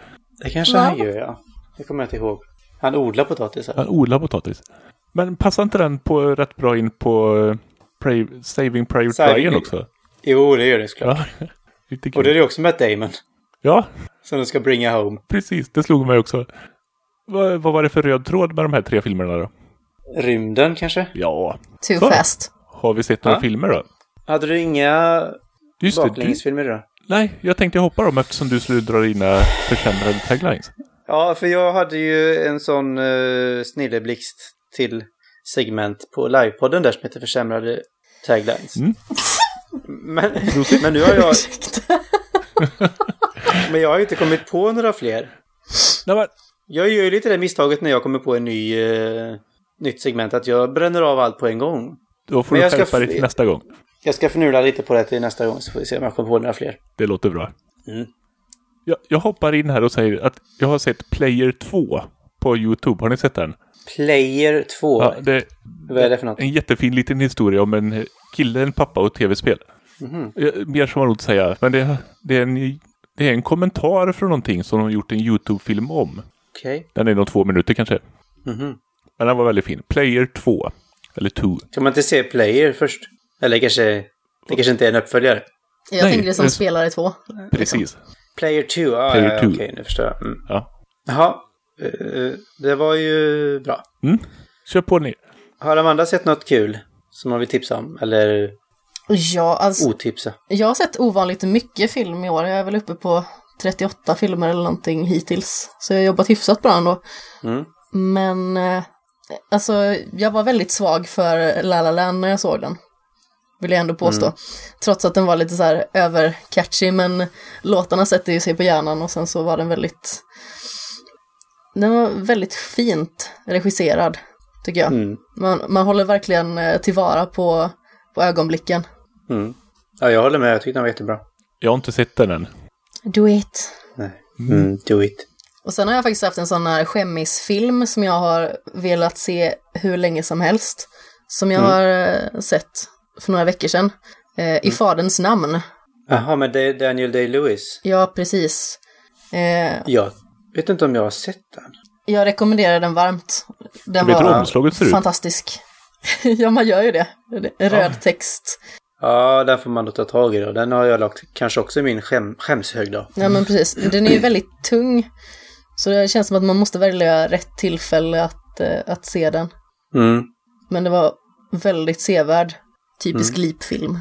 Det kanske Va? han gör, ja. Det kommer jag inte ihåg. Han odlar potatisar. Han odlar potatis. Men passar inte den på rätt bra in på uh, Pra- Saving Private Ryan också? Jo, det gör det såklart. Ja, [LAUGHS] lite Och det är det också Matt Damon. Ja, Som de ska bringa home. precis. Det slog mig också. Vad, vad var det för röd tråd med de här tre filmerna då? Rymden kanske? Ja, Too Så. fast. har vi sett några Ja. filmer då? Hade du inga Just det, du, baklängesfilmer då? nej, jag tänkte hoppa dem eftersom du skulle dra dina försämrade taglines. Ja, för jag hade ju en sån uh, snilleblixt till segment på livepodden där som heter Försämrade taglines. Mm. Men, men nu har jag... men jag har ju inte kommit på några fler. Nej, men, Jag gör ju lite det misstaget när jag kommer på en ny, eh, nytt segment att jag bränner av allt på en gång. då får Men du skärpa dig till nästa gång. Jag ska förnula lite på det till nästa gång så får vi se om jag kommer på några fler. Det låter bra. Mm. Jag, jag hoppar in här och säger att jag har sett Player 2 på YouTube. Har ni sett den? Player 2. Ja, det, Vad är det för något? En jättefin liten historia om en kille, en pappa och tv-spel. Mhm. Eh, Mer som man säga, men det, det, är en, det är en kommentar från någonting som de har gjort en YouTube-film om. Okej. Den är nog två minuter kanske. Mhm. Men den var väldigt fin. Player 2. Eller 2. Kan man inte se Player först? Eller kanske... Det kanske inte är en uppföljare? Jag Nej, tänker det som det- spelare två. Precis. Player 2, ah, Player ja, okej, nu förstår jag. Mm. Ja. Jaha, eh, det var ju bra. Mm. Kör på ni. Har Amanda sett något kul som man vill tipsa om? Eller Ja, alltså, otipsa? jag har sett ovanligt mycket film i år. Jag är väl uppe på 38 filmer eller någonting hittills. Så jag har jobbat hyfsat bra ändå. Mm. Men eh, alltså, jag var väldigt svag för La La Land när jag såg den. Vill jag ändå påstå. Trots att den var lite så här övercatchy, men låtarna sätter ju sig på hjärnan och sen så var den väldigt... Den var väldigt fint regisserad, tycker jag. Mm. Man, man håller verkligen eh, tillvara på, på ögonblicken. Mm. Ja, jag håller med. Jag tyckte den var jättebra. Jag har inte sett den än. Do it. Nej. Mm, do it. Och sen har jag faktiskt haft en sån här skämmisfilm som jag har velat se hur länge som helst. Som jag har eh, sett för några veckor sedan. Eh, I Faderns namn. Jaha, men det är Daniel Day-Lewis. Ja, precis. Eh, Jag vet inte om jag har sett den. jag rekommenderar den varmt. Den Vet du hur var omslaget ser ut? fantastisk. [LAUGHS] ja, man gör ju det. Röd text. Ja, den får man då ta tag i då. Den har jag lagt kanske också i min skäm skämshög då. Ja, men precis. Den är ju väldigt tung. Så det känns som att man måste välja rätt tillfälle att, eh, att se den. Mm. Men det var väldigt sevärd. Typisk lipfilm.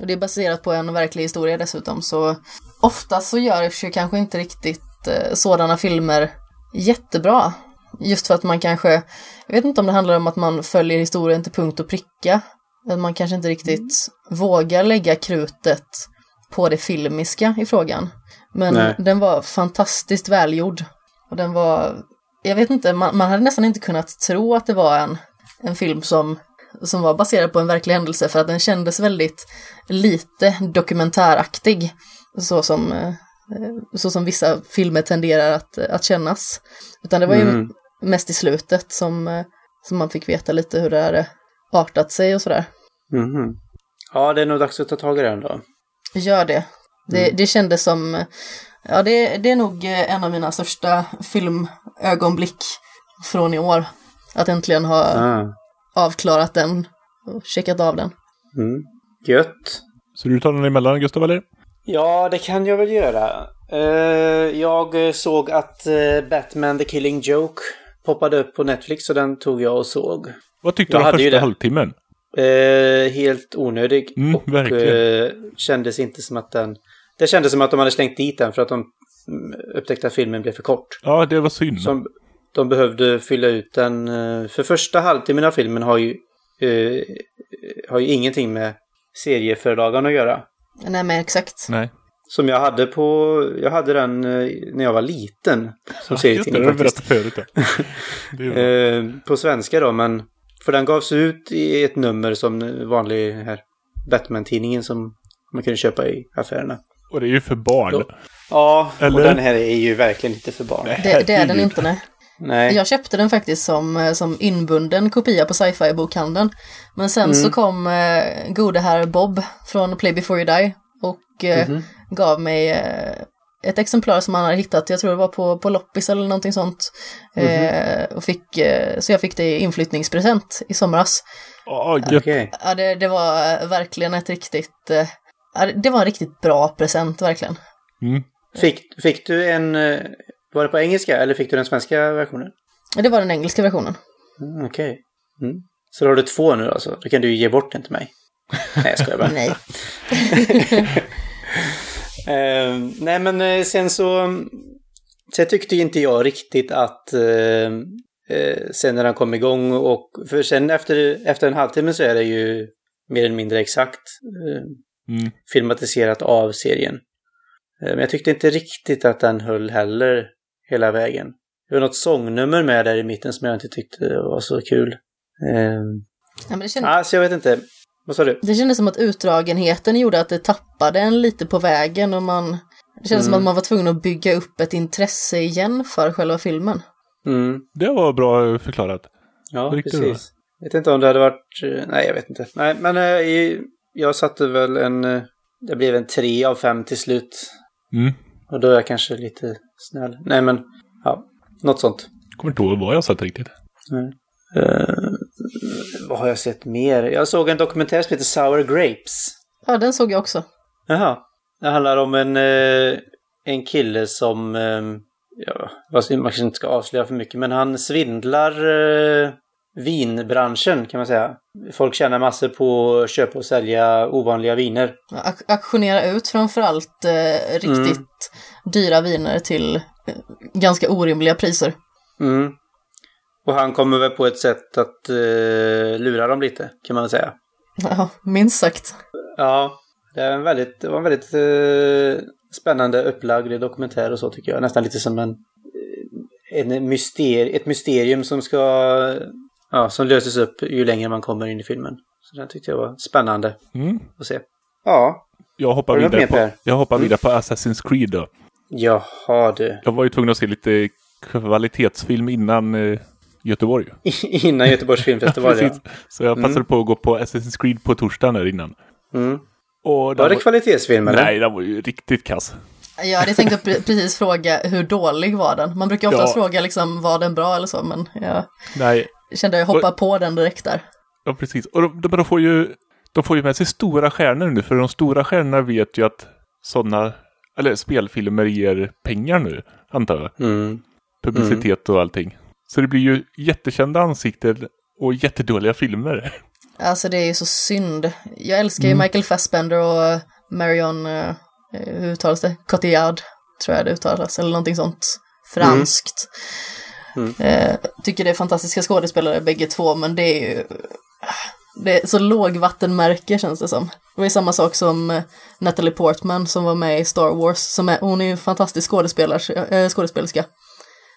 Och det är baserat på en verklig historia dessutom, så ofta så görs ju kanske inte riktigt eh, sådana filmer jättebra. Just för att man kanske, jag vet inte om det handlar om att man följer historien till punkt och pricka. Att man kanske inte riktigt vågar lägga krutet på det filmiska i frågan. Men Nej. den var fantastiskt välgjord. Och den var, jag vet inte, man, man hade nästan inte kunnat tro att det var en, en film som, som var baserad på en verklig händelse för att den kändes väldigt lite dokumentäraktig. Så som, eh, så som vissa filmer tenderar att, att kännas. Utan det var ju Mm. mest i slutet som, eh, som man fick veta lite hur det hade artat sig och sådär. Mhm. Ja, det är nog dags att ta tag i den då. Gör det. Det, det kändes som, ja det, det är nog eh, en av mina största filmögonblick från i år. Att äntligen ha Ah. avklarat den och checkat av den. Mm. Gött. Så du tar den emellan Gustav eller? Ja, det kan jag väl göra. Eh, jag eh, såg att eh, Batman The Killing Joke poppade upp på Netflix så den tog jag och såg. Vad tyckte Jag du om hade ju första halvtimmen? Eh, helt onödig. Mm, och eh, kändes inte som att den... Det kändes som att de hade slängt dit den för att de mm, upptäckte att filmen blev för kort. Ja, det var synd. Som de behövde fylla ut den. eh, För första halvtimmen av filmen har ju, eh, har ju ingenting med serieförlagan att göra. Nej men exakt. Nej. Som jag hade på, jag hade den eh, när jag var liten. Som Just det, serietidning det har du faktiskt. berättat förut. Ja. [LAUGHS] Det. Eh, på svenska då, men för den gavs ut i ett nummer som vanlig här Batman-tidningen som man kunde köpa i affärerna. Och det är ju för barn. Då- Ja, Eller? och den här är ju verkligen inte för barn. Nej. Det, det är den inte nej. Nej. Jag köpte den faktiskt som, eh, som inbunden kopia på sci-fi bokhandeln. Men sen så kom eh, gode herr Bob från Play before you die och eh, gav mig eh, ett exemplar som han hade hittat, jag tror det var på, på loppis eller någonting sånt. Eh, och fick, eh, så jag fick det i inflyttningspresent i somras. Ja, gött. Okej. Ja, det, det var eh, verkligen ett riktigt, eh, det- var en riktigt bra present verkligen. Mm. Fick, fick du en... eh, Var det på engelska eller fick du den svenska versionen? Det var den engelska versionen. Mm, Okej. Mm. Så då har du två nu alltså? Då kan du ju ge bort den till mig. Nej, jag skojar bara. [LAUGHS] Nej. [LAUGHS] Eh, nej, men eh, sen så... Sen tyckte inte jag riktigt att... Eh, eh, sen när den kom igång och... För sen efter, efter en halvtimme så är det ju mer eller mindre exakt eh, Mm. filmatiserat av serien. Eh, men jag tyckte inte riktigt att den höll heller hela vägen. Det var något sångnummer med där i mitten som jag inte tyckte var så kul. Eh, Ja, men det kändes, Alltså jag vet inte. Vad sa du? Det kändes som att utdragenheten gjorde att det tappade en lite på vägen och man... Det kändes som att man var tvungen att bygga upp ett intresse igen för själva filmen. Mm. Det var bra förklarat. Ja, Riktigt precis. Jag vet inte om det hade varit... eh, Nej, jag vet inte. Nej, men eh, jag satte väl en... eh, Det blev en tre av fem till slut. Mm. Och då är jag kanske lite snäll. Nej, men ja, något sånt. Kommer inte ihåg vad jag satt riktigt. Eh, vad har jag sett mer? Jag såg en dokumentär som heter Sour Grapes. Ja, den såg jag också. Jaha. Det handlar om en, eh, en kille som... Eh, ja, man kanske inte ska avslöja för mycket, men han svindlar eh, vinbranschen kan man säga. Folk tjänar massor på att köpa och sälja ovanliga viner. Ak- auktionera ut framförallt eh, riktigt dyra viner till ganska orimliga priser. Mm. Och han kommer väl på ett sätt att eh, lura dem lite, kan man säga. Ja, minst sagt. Ja, det, är en väldigt, det var en väldigt eh, spännande upplagd dokumentär och så tycker jag. Nästan lite som en, eh, en myster, ett mysterium som ska ja, som löses upp ju längre man kommer in i filmen. Så den tyckte jag var spännande Mm. att se. Ja, Jag hoppar, vidare på, jag hoppar Mm. vidare på Assassin's Creed då. jaha du. Jag var ju tvungen att se lite kvalitetsfilm innan eh, Göteborg. [LAUGHS] Innan Göteborgs filmfestival [LAUGHS] ja. Precis. Så jag passade Mm. på att gå på Assassin's Creed på torsdagen där innan. Mm. Och Var det kvalitetsfilm eller? Nej, den var ju riktigt kass. Jag hade tänkt att pre- [LAUGHS] precis fråga hur dålig var den. Man brukar oftast Ja. fråga liksom var den bra eller så, men jag Nej, kände att jag hoppade på den direkt där. ja precis. Och de, de, de, får ju, de får ju med sig stora stjärnor nu, för de stora stjärnorna vet ju att sådana, eller spelfilmer ger pengar nu, antar jag. Mm. Publicitet och allting. Så det blir ju jättekända ansikten och jättedåliga filmer. Alltså det är ju så synd. Jag älskar ju Michael Fassbender och Marion, eh, hur uttalas det? Cotillard, tror jag det uttalas, eller någonting sånt. Franskt. Eh, tycker det är fantastiska skådespelare bägge två, men det är ju... Det är så lågvattenmärke känns det som. Det var ju samma sak som eh, Natalie Portman som var med i Star Wars. Som är, hon är ju en fantastisk skådespelerska.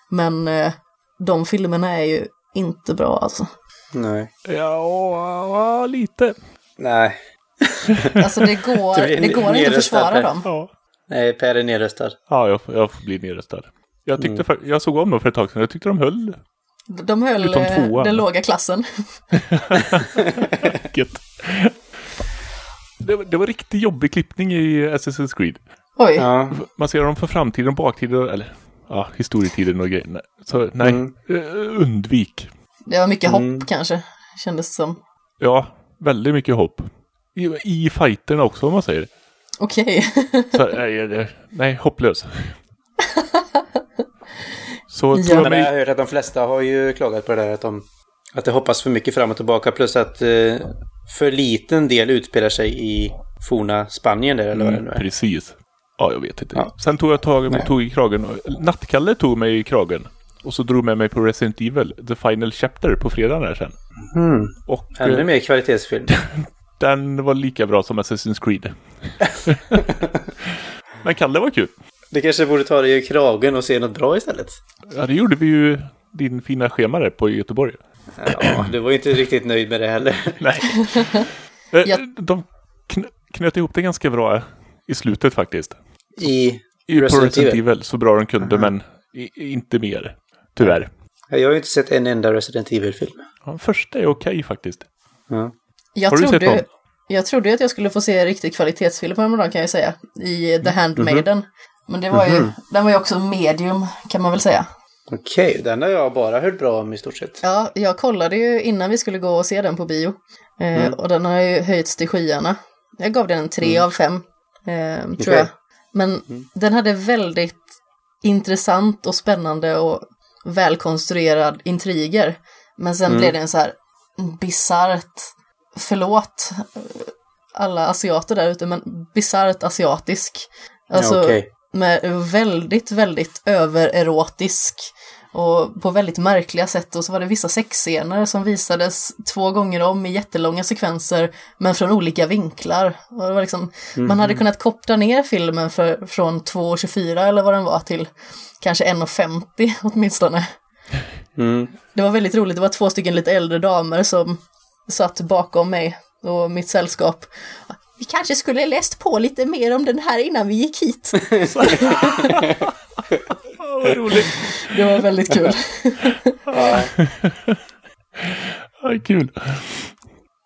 Men eh, de filmerna är ju inte bra alltså. Nej. Ja, lite. Nej. Alltså det går, Det [LAUGHS] blir det går inte att försvara här. dem. Ja, Nej, Per är nedröstad. ja jag, jag får bli nedröstad. Jag, tyckte för, jag såg om dem för ett tag sedan. Jag tyckte de höll De höll Utom eh, tvåan. den låga klassen. [LAUGHS] Det, var- det var riktigt jobbig klippning i Assassin's Creed. Oj, Ja. Man ser dem för framtiden och baktiden, eller ja, historietiden och grejer. Så nej, Mm. eh, undvik. det var mycket Mm. hopp kanske, kändes det som. Ja, väldigt mycket hopp. I, i fighterna också om man säger. Okej. Så, nej, nej, nej, hopplös. [LAUGHS] Så Ja. jag Men jag har hört att de flesta har ju klagat på det där att, de, att det hoppas för mycket fram och tillbaka plus att eh, för liten del utspelar sig i forna Spanien där eller vad det nu Mm, är. precis. Ja, jag vet inte. Ja. Sen tog jag tag, Nej. tog i kragen. och- Nattkalle tog mig i kragen. Och så drog med mig på Resident Evil, The Final Chapter, på fredagen där sen. Mm. Och Ännu eh, mer kvalitetsfilm. [LAUGHS] den var lika bra som Assassin's Creed. [LAUGHS] Men Kalle var kul. Du kanske borde ta dig i kragen och se något bra istället. Ja, det gjorde vi ju din fina schema där på Göteborg. Ja, du var ju inte riktigt nöjd med det heller. [LAUGHS] Nej. Eh, De kn- knöt ihop det ganska bra i slutet faktiskt. I... I Resident Resident Evil. Evil, så bra de kunde, men i, inte mer. Tyvärr. Jag har ju inte sett en enda Resident Evil-film. Ja, första är okej faktiskt. Ja. Jag Har du sett trodde, dem? jag trodde ju att jag skulle få se riktigt kvalitetsfilm häromdagen kan jag säga. I Mm. The Handmaiden. Men det var ju, Mhm. den var ju också medium kan man väl säga. Okej, den har jag bara hört bra om i stort sett. Ja, jag kollade ju innan vi skulle gå och se den på bio. Eh, Mm. Och den har ju höjts till skyarna. Jag gav den en tre av fem, eh, tror Okej. jag. Men Mm. den hade väldigt intressant och spännande och välkonstruerad intriger. Men sen Mm. blev det en så här bisarrt, förlåt alla asiater där ute, men bisarrt asiatisk. Alltså, ja, okej. med väldigt, väldigt övererotisk och på väldigt märkliga sätt. Och så var det vissa sexscener som visades två gånger om i jättelånga sekvenser, men från olika vinklar. Och det var liksom, Man hade kunnat korta ner filmen för, från 2.24 eller vad den var till kanske 1.50 [LAUGHS] åtminstone. Mm. Det var väldigt roligt, det var två stycken lite äldre damer som satt bakom mig och mitt sällskap. Vi kanske skulle läst på lite mer om den här innan vi gick hit. Åh, vad roligt. Det var väldigt kul. Ja, kul.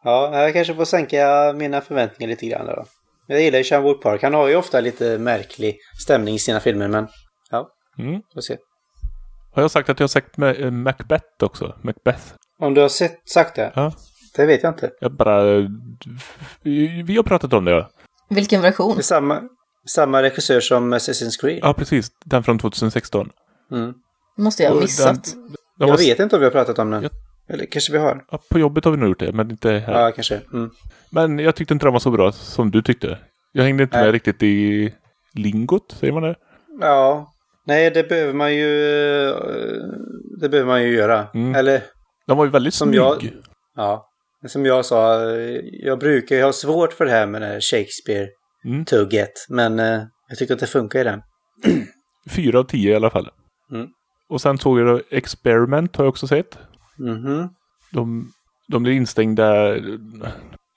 Ja, jag kanske får sänka mina förväntningar lite grann då. Jag gillar ju Sean Wood Park. Han har ju ofta lite märklig stämning i sina filmer, men ja, Mm. får se. Har jag sagt att jag har sett Ma- Macbeth också? Macbeth? Om du har sett, sagt det? Ja. Det vet jag inte. Jag bara... Vi har pratat om det, ja. Vilken version? Det är samma, samma regissör som Assassin's Creed. Ja, precis. Den från 2016. Mm. Måste jag ha missat. den- den Jag var- vet inte om vi har pratat om den. Jag- Eller kanske vi har. Ja, på jobbet har vi nog gjort det, men inte här. Ja, kanske. Mm. Men jag tyckte inte den var så bra som du tyckte. Jag hängde inte Nej. med riktigt i lingot, säger man det? Ja. Nej, det behöver man ju... eh, Det behöver man ju göra. Mm. Eller, Den var ju väldigt Som snygg. jag- ja. Som jag sa, jag brukar ju ha svårt för det här med det här Shakespeare-tugget. Mm. Men eh, jag tycker att det funkar i den. [CLEARS THROAT] Fyra av tio i alla fall. Mm. Och sen såg jag då Experiment har jag också sett. Mhm. De, de blir instängda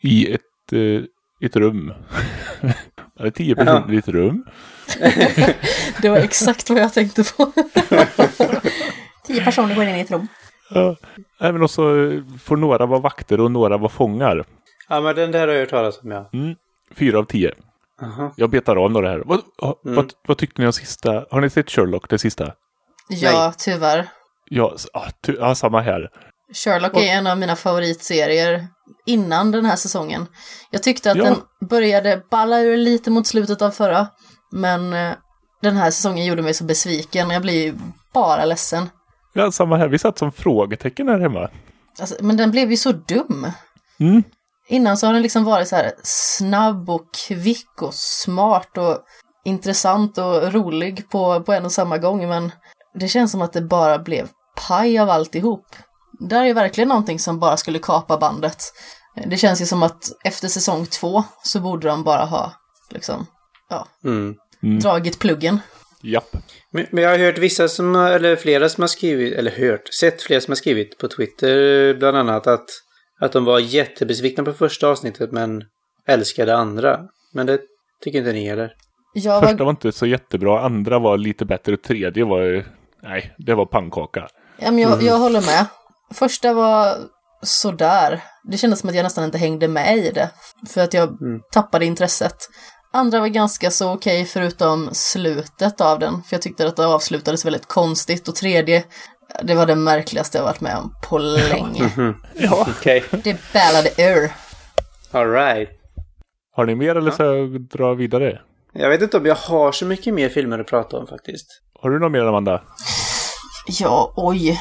i ett, eh, ett rum. [LAUGHS] Det är tio personer i ett rum. [LAUGHS] Det var exakt vad jag tänkte på. [LAUGHS] Tio personer går in i ett rum. Ja. Även också får några vara vakter och några vara fångar. Ja, men den där har jag hört talas om, ja. Mm. Fyra av tio. Aha. Jag betar av några här. Vad, Mm. vad, vad tyckte ni om sista? Har ni sett Sherlock, det sista? Ja, tyvärr. Ja, ah, ty, ja samma här. Sherlock är en av mina favoritserier innan den här säsongen. Jag tyckte att Ja. den började balla ur lite mot slutet av förra, men eh, den här säsongen gjorde mig så besviken. Jag blir ju bara ledsen. Ja, samma här. Vi satt som frågetecken här hemma. Alltså, men den blev ju så dum. Mm. Innan så har den liksom varit så här snabb och kvick och smart och intressant och rolig på, på en och samma gång, men det känns som att det bara blev paj av alltihop. Där är verkligen någonting som bara skulle kapa bandet. Det känns ju som att efter säsong två så borde de bara ha liksom, ja, Mm. Mm. dragit pluggen. Japp. Men, men jag har hört vissa som, eller flera som har skrivit, eller hört, sett flera som har skrivit på Twitter bland annat att, att de var jättebesvikna på första avsnittet men älskade andra. Men det tycker inte ni eller? Jag Första var, var inte så jättebra, andra var lite bättre, tredje var ju... Nej, det var pannkaka. ja, men jag, jag håller med. Första var sådär. Det kändes som att jag nästan inte hängde med i det. För att jag Mm. tappade intresset. Andra var ganska så okej förutom slutet av den. För jag tyckte att det avslutades väldigt konstigt. Och tredje, det var det märkligaste jag varit med om på länge. Ja. [LAUGHS] Okej. Det ballade ur. Alright. Har ni mer eller ska jag dra vidare? Jag vet inte om jag har så mycket mer filmer att prata om faktiskt. Har du något mer Amanda? Ja, oj.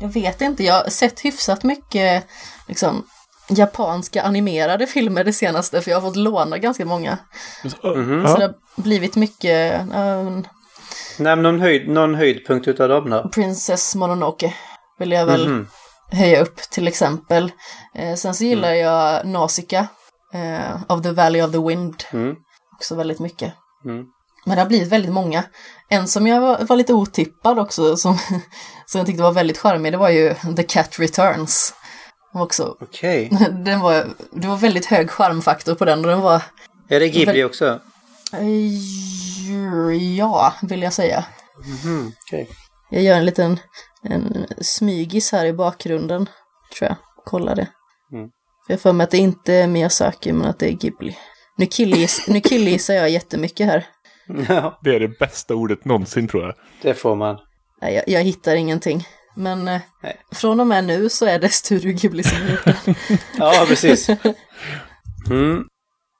Jag vet inte, jag har sett hyfsat mycket liksom, japanska animerade filmer det senaste, för jag har fått låna ganska många. Mhm. Så det har blivit mycket um, Nämn någon, höjd, någon höjdpunkt utav dem då. Princess Mononoke vill jag väl Mhm. höja upp till exempel. Eh, sen så gillar jag Nausicaa eh, of the Valley of the Wind Mm. också väldigt mycket. Mm. Men det har blivit väldigt många. En som jag var, var lite otippad också, som, [LAUGHS] som jag tyckte var väldigt charmig, det var ju The Cat Returns. Också, Okej. [LAUGHS] den var, det var väldigt hög charmfaktor på den och den var, Är det Ghibli också? eh, ja, vill jag säga. Mhm. Okej. Jag gör en liten en smygis här i bakgrunden, tror jag. Kolla det. Mm. Jag får mig att det inte är Miyazaki, men att det är Ghibli. Nu killgiss, nu killgissar jag jättemycket här. [LAUGHS] Ja, Det är det bästa ordet någonsin tror jag. det får man. Nej, jag, jag hittar ingenting. Men eh, Nej. från och med nu så är det Studio Ghibli som. [LAUGHS] Ja, precis. Mm.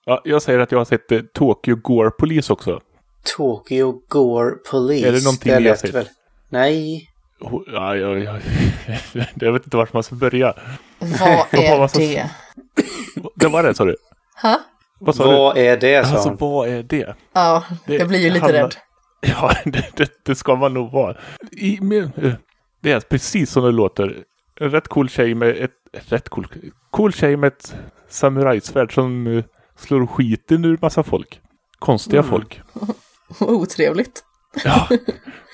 Ja, jag säger att jag har sett eh, Tokyo Gore Police också. Tokyo Gore Police. Är det någonting det ni har sett? väl? Nej. Ho- Ja, ja, ja. [LAUGHS] Jag vet inte vart man ska börja. Vad [LAUGHS] är massa- det? Det var det sa du? Ha? Vad sa Vad är det, du? sa Alltså vad är det? Ja, Det jag blir ju lite handlar- rädd. Ja, det, det, det ska man nog vara. I, med, eh, det är precis som det låter. En rätt cool tjej med ett... Rätt cool, cool tjej med ett samurajsvärd som eh, slår skiten ur massa folk. Konstiga Mm. folk. [LAUGHS] Otrevligt. Ja.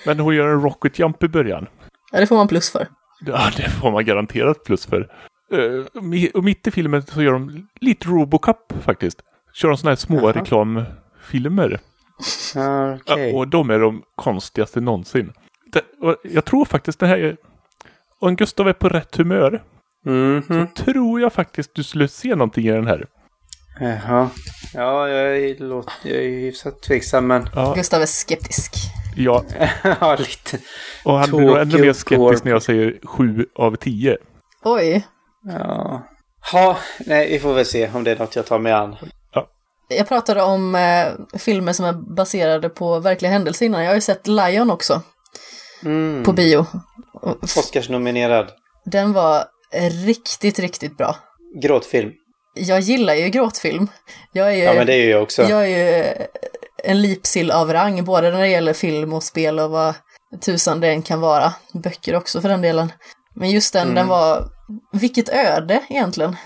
Men hon gör en rocket jump i början. Ja, det får man plus för. Ja, det får man garanterat plus för. Eh, och mitt i filmen så gör de lite Robocop faktiskt. Kör de sådana här små Jaha. reklamfilmer. Okej. Ja, och de är de konstigaste någonsin. Det, och jag tror faktiskt det här är... Om Gustav är på rätt humör Mhm. tror jag faktiskt du skulle se någonting i den här. Jaha. Ja, jag är, låt, jag är hyfsat tveksam men... Ja, Gustav är skeptisk. ja [LAUGHS] ja, lite. och han blir ännu mer skeptisk när jag säger 7 av 10. Oj, Ja. Ha, nej, vi får väl se om det är något jag tar mig an. jag pratade om eh, filmer som är baserade på verkliga händelser innan. Jag har ju sett Lion också Mm. på bio. Oscarsnominerad. Den var riktigt, riktigt bra. Gråtfilm. Jag gillar ju gråtfilm. Jag är ju, Ja, men det är ju jag också. jag är ju en lipsill av rang, både när det gäller film och spel och vad tusan det än kan vara. Böcker också för den delen. Men just den, den var, vilket öde egentligen.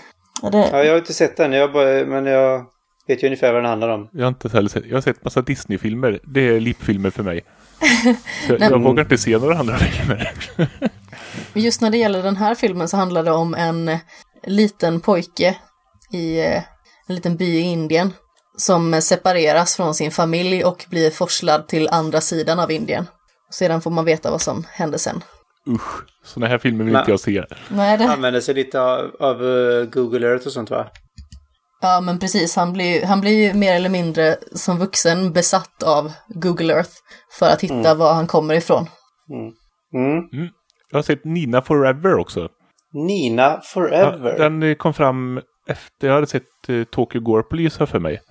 Ja, det, Ja, jag har inte sett den, jag bara, men jag vet ju ungefär vad den handlar om. Jag har inte heller sett, jag har sett massa Disney-filmer. Det är lipfilmer för mig. Jag, Nej. jag vågar inte se några andra filmer. Just när det gäller den här filmen så handlar det om en liten pojke i eh, en liten by i Indien som separeras från sin familj och blir forslad till andra sidan av Indien. Sedan får man veta vad som hände sen. Usch, sådana här filmer vill Men- inte jag se. Nej, det, Använder sig lite av, av eh, Google Earth och sånt va? Ja, men precis. Han blir, han blir ju mer eller mindre som vuxen besatt av Google Earth för att hitta var han kommer ifrån. Mm. Jag har sett Nina Forever också. Nina Ja, Forever. den eh, kom fram efter jag hade sett eh, Tokyo Gore Police här för mig.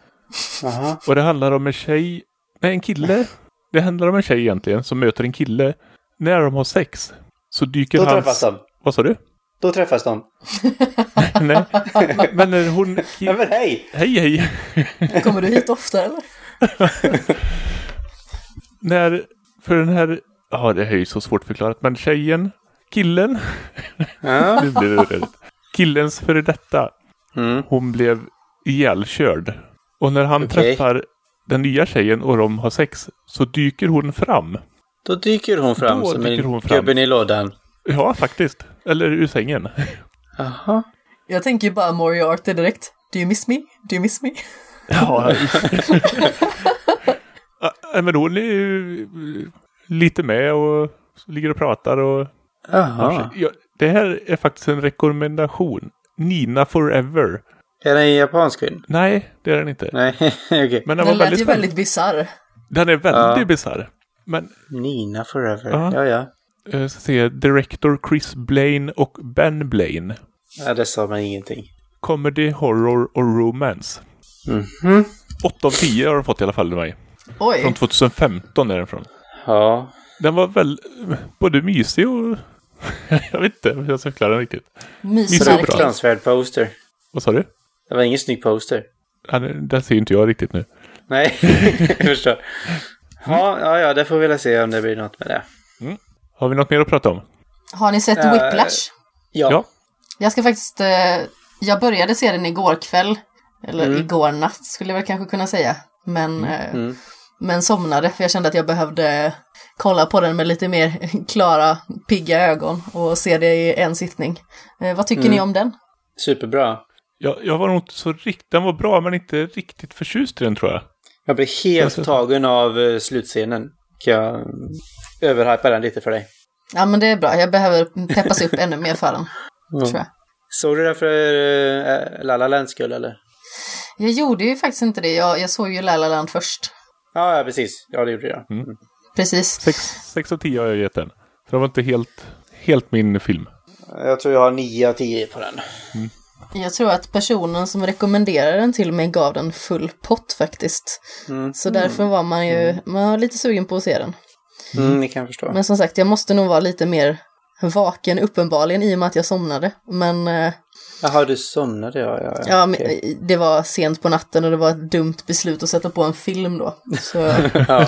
Och det handlar om en tjej, nej en kille. Det handlar om en tjej egentligen som möter en kille. När de har sex så dyker Då hans... träffas de. Vad sa du? Då träffas de. [LAUGHS] nej. Men när hon... Ja, men hej! Hej hej! Kommer du hit ofta eller? [LAUGHS] när, för den här, ja det här är ju så svårt förklarat, men tjejen, killen, Ja. [LAUGHS] nu blir det rätt. Killens före detta, Mm. hon blev ihjälkörd. Och när han Okej. träffar den nya tjejen och de har sex så dyker hon fram. Då dyker hon fram Då som dyker en hon fram. gubben i lådan. Ja, faktiskt. Eller ur sängen. Jaha. Jag tänker ju bara Moriarty direkt. Do you miss me? Do you miss me? Ja. Ja, [LAUGHS] men hon är ju lite med och ligger och pratar och... Jaha. Ja, det här är faktiskt en rekommendation. Nina Forever. Är det en japansk film? Nej, det är den inte. Nej, [LAUGHS] okej. Men den, Den var lät väldigt, ju väldigt väldigt bisarr. Den är väldigt Ja. bisarr. Men, Nina Forever. Ja. Ja, ja. Jag ska se, director Chris Blaine och Ben Blaine. Ja, det sa man ingenting. Comedy, horror och romance. Mhm. 8 av 10 har den fått i alla fall av mig. Oj, Från 2015 är den från. Ja. Den var väl både mysig och... [LAUGHS] jag vet inte hur jag ska förklara den riktigt. mysmärklig. bra. Fruktansvärd poster. Vad sa du? Det var ingen snygg poster. Ja, Den ser inte jag riktigt nu. Nej, [LAUGHS] jag förstår. Ja, ja, ja, det får vi väl se om det blir något med det. Har vi något mer att prata om? Har ni sett Eh, Whiplash? Ja. Ja. Jag ska faktiskt, eh, jag började se den igår kväll. Eller Mm. igår natt skulle jag väl kanske kunna säga. Men, eh, Mm. men somnade för jag kände att jag behövde kolla på den med lite mer [LAUGHS] klara, pigga ögon och se det i en sittning. Eh, vad tycker Mm. ni om den? Superbra. Jag, jag var nog inte så riktigt... Den var bra, men inte riktigt förtjust i den tror jag. Jag blev helt tagen av slutscenen. Kan jag mm, överhypa den lite för dig? Ja men det är bra, jag behöver peppas upp ännu mer för den. [LAUGHS] Mm. Tror jag. Såg du det för uh, La La Lands skull eller? jag gjorde ju faktiskt inte det, jag, jag såg ju La La Land först. Ja, ja, precis. Ja, det gjorde jag. Mm. Precis. 6 av 10 har jag gett den. För det var inte helt, helt min film. Jag tror jag har 9 av 10 på den. Jag tror att personen som rekommenderade den till mig gav den full pott faktiskt. Mm. Så därför var man ju man var lite sugen på att se den. Mm, ni kan förstå. Men som sagt, jag måste nog vara lite mer vaken uppenbarligen i och med att jag somnade. Men eh, Jaha, du somnade ja. ja, ja. ja, men, Okej. eh, det var sent på natten och det var ett dumt beslut att sätta på en film då. Så [LAUGHS] ja.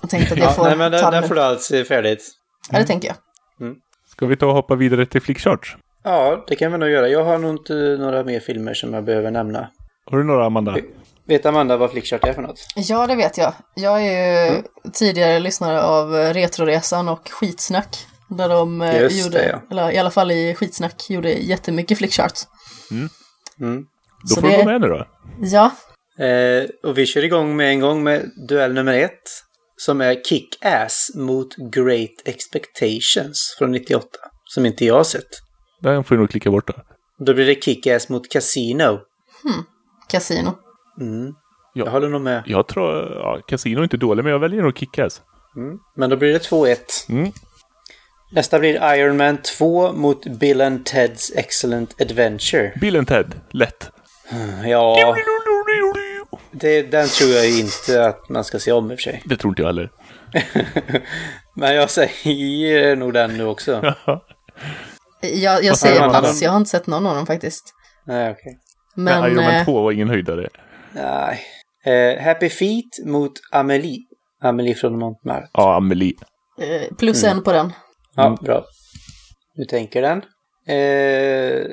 jag tänkte att jag ja får nej, men där, där får du allt se färdigt. Ja, det tänker jag. Ska vi ta och hoppa vidare till Flickcharts? Ja, det kan vi nog göra. Jag har nog inte några mer filmer som jag behöver nämna. Har du några, Amanda? Vet Amanda vad Flickchart är för något? Ja, det vet jag. Jag är ju tidigare lyssnare av Retroresan och Skitsnack. Där de eh, Just gjorde, det, ja. eller i alla fall i skitsnack, gjorde jättemycket flickcharts. Mm. Då Så får det- du vara med nu då. Ja, Eh, och vi kör igång med en gång med duell nummer ett. Som är Kick-Ass mot Great Expectations från 98. Som inte jag har sett. Den får du nog klicka bort då. Då blir det Kick-Ass mot Casino. Casino. Mm. Ja. Jag håller nog med. Jag tror, ja, Casino är inte dålig, men jag väljer nog Kick-Ass. Mm. Men då blir det 2-1. Mm. Nästa blir Iron Man 2 mot Bill and Ted's Excellent Adventure. Bill and Ted, lätt. [SIGHS] Ja, det, den tror jag ju inte att man ska se om i och för sig. Det tror inte jag heller. [LAUGHS] Men jag säger nog den nu också. [LAUGHS] Jag, jag säger pass, jag har inte sett någon av dem faktiskt. Nej, okej. Men, Men, Iron Man eh, 2 var ingen höjdare. Nej. Eh, Happy Feet mot Amelie. Amelie från Montmartre. Ja, Amelie. eh, plus Mm. en på den. Ja, Mm. bra. Du tänker den. Eh,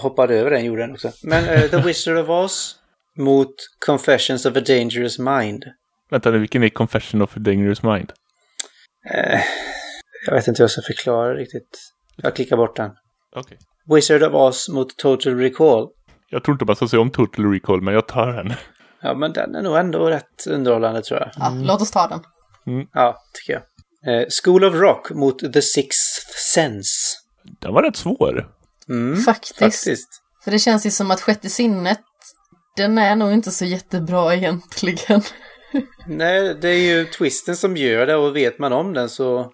hoppade över den, gjorde den också. Men eh, The Wizard of Oz mot Confessions of a Dangerous Mind. Vänta nu, vilken är Confession of a Dangerous Mind? Eh, jag vet inte hur jag ska förklara riktigt. Jag klickar bort den. Okej. Wizard of Oz mot Total Recall. Jag tror inte man ska se om Total Recall, men jag tar den. Ja, men den är nog ändå rätt underhållande tror jag. Ja, låt oss ta den. Ja, tycker jag. Eh, School of Rock mot The Sixth Sense. Den var rätt svår. Mm, Faktiskt. faktiskt. För det känns ju som att sjätte sinnet, den är nog inte så jättebra egentligen. [LAUGHS] Nej, det är ju twisten som gör det och vet man om den så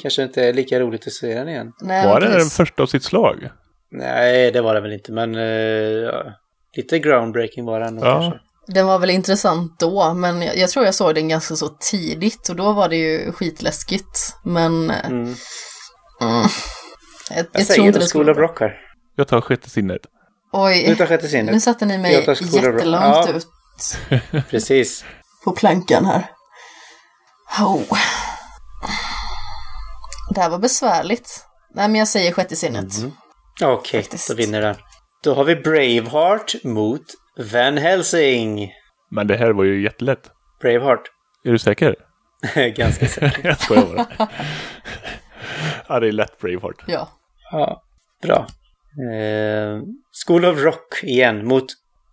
kanske det inte är lika roligt att se den igen. Nej, Var det den första av sitt slag? Nej, det var det väl inte, men eh, ja, lite groundbreaking var den Ja. kanske. Den var väl intressant då, men jag, jag tror jag såg den ganska så tidigt och då var det ju skitläskigt. Men eh, Mm. mm, jag, Jag, jag tror inte det skulle Rock här. Jag tar sjätte sinnet. Nu Oj, tar sjätte nu sinnet. satte ni mig Jag jättelångt Ja. ut [LAUGHS] Precis. på plankan här. Oh. Det här var besvärligt. Nej, men jag säger sjätte sinnet. Mhm. Okej, Faktiskt. då vinner den. Då har vi Braveheart mot Van Helsing. Men det här var ju jättelätt. Braveheart. Är du säker? [LAUGHS] Ganska säker. [LAUGHS] jag skojar bara. [LAUGHS] ja, det är lätt Braveheart. Ja. Ja, bra. Eh, School of Rock igen mot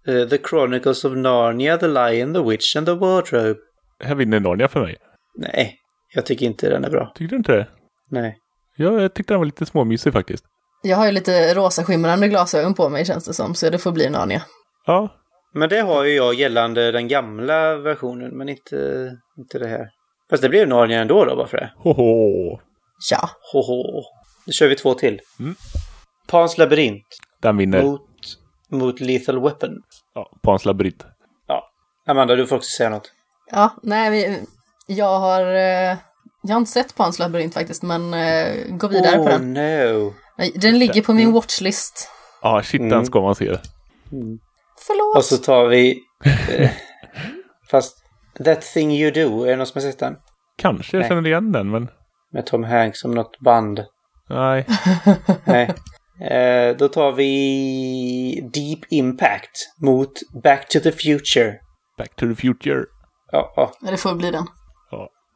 eh, The Chronicles of Narnia, The Lion, The Witch and the Wardrobe. Här vinner Narnia för mig. Nej, jag tycker inte den är bra. Tyckte du inte det? Nej. Ja, jag tyckte den var lite småmysig faktiskt. Jag har ju lite rosa skimrande glasögon på mig känns det som, så det får bli Narnia. Ja, Men det har ju jag gällande den gamla versionen, men inte, inte det här. Fast det blev Narnia ändå då, varför det? hoho. Ja. Hoho. Då kör vi två till. Mm. Pans labyrint Den vinner. mot, mot Lethal Weapon. Ja, Pans labyrint. Ja. Amanda, du får också säga något. Ja, nej, vi, jag har... eh, Jag har inte sett Pans labyrint faktiskt, men eh, gå vidare på oh, den. no. Den ligger på min watchlist. Ja, shit, Mm. den ska man se. Förlåt. Och så tar vi... Eh, fast That thing you do, är det någon som har sett den? Kanske jag Nej. känner igen den, men Med Tom Hanks som något band. nej. [LAUGHS] Nej. Eh, då tar vi Deep Impact mot Back to the Future. Back to the future. Ja, ja. Ja, det får bli den.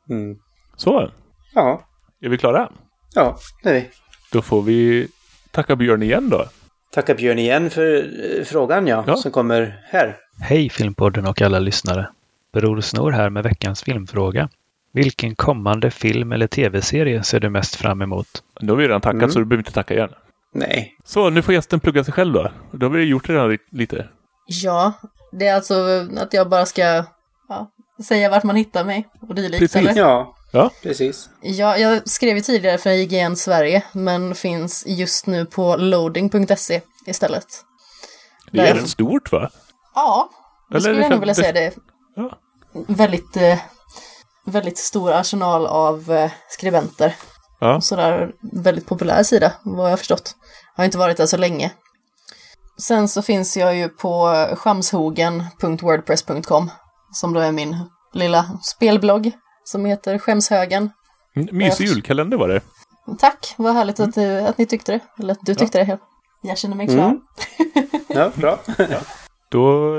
Mm. Så, Ja, är vi klara? ja, det är vi. Då får vi tacka Björn igen då. Tacka Björn igen för eh, frågan ja, Ja. som kommer här. Hej Filmpodden och alla lyssnare. Bror Snor här med veckans filmfråga. Vilken kommande film eller tv-serie ser du mest fram emot? Nu har vi redan tackat Mm. så du behöver inte tacka igen. Nej. Så, nu får gästen plugga sig själv då. Då har vi gjort det redan li- lite. Ja, det är alltså att jag bara ska ja, säga vart man hittar mig och dylikt, Precis. eller? Ja, Ja, precis. Ja, jag skrev ju tidigare för IGN Sverige, men finns just nu på loading.se istället. det är rätt stort va? Ja, det Eller skulle jag nog kan- vilja säga. Det Ja. väldigt, eh, väldigt stor arsenal av eh, skribenter. Ja. Sådär väldigt populär sida, vad jag har förstått. Har inte varit där så länge. Sen så finns jag ju på skamshogen.wordpress.com som då är min lilla spelblogg som heter Skämshögen. Mm, Mysig julkalender var det. Tack, vad härligt att, du, att ni tyckte det. Eller att du tyckte det. Jag känner mig klar. Mm. [LAUGHS] Ja, bra. Då,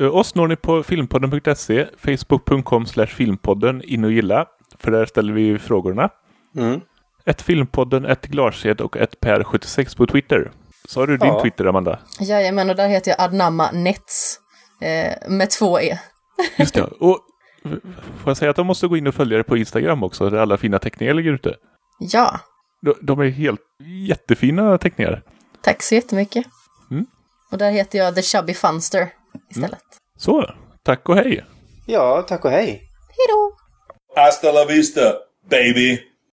eh, oss når ni på filmpodden.se, facebook.com slash filmpodden, in och gilla. För där ställer vi frågorna. Mm. ett Filmpodden, ett Glarsed och ett Per76 på Twitter. Så har du din Ja. Twitter, Amanda? Jajamän, och där heter jag Adnamma Nets. Eh, med två E. Just det. Och får jag säga att de måste gå in och följa dig på Instagram också, där alla fina teckningar ligger ute. Ja, De, de är helt jättefina teckningar. tack så jättemycket. Mm. Och där heter jag The Chubby Funster istället. Så, tack och hej! Ja, tack och hej. Hej då! Hasta la vista, baby.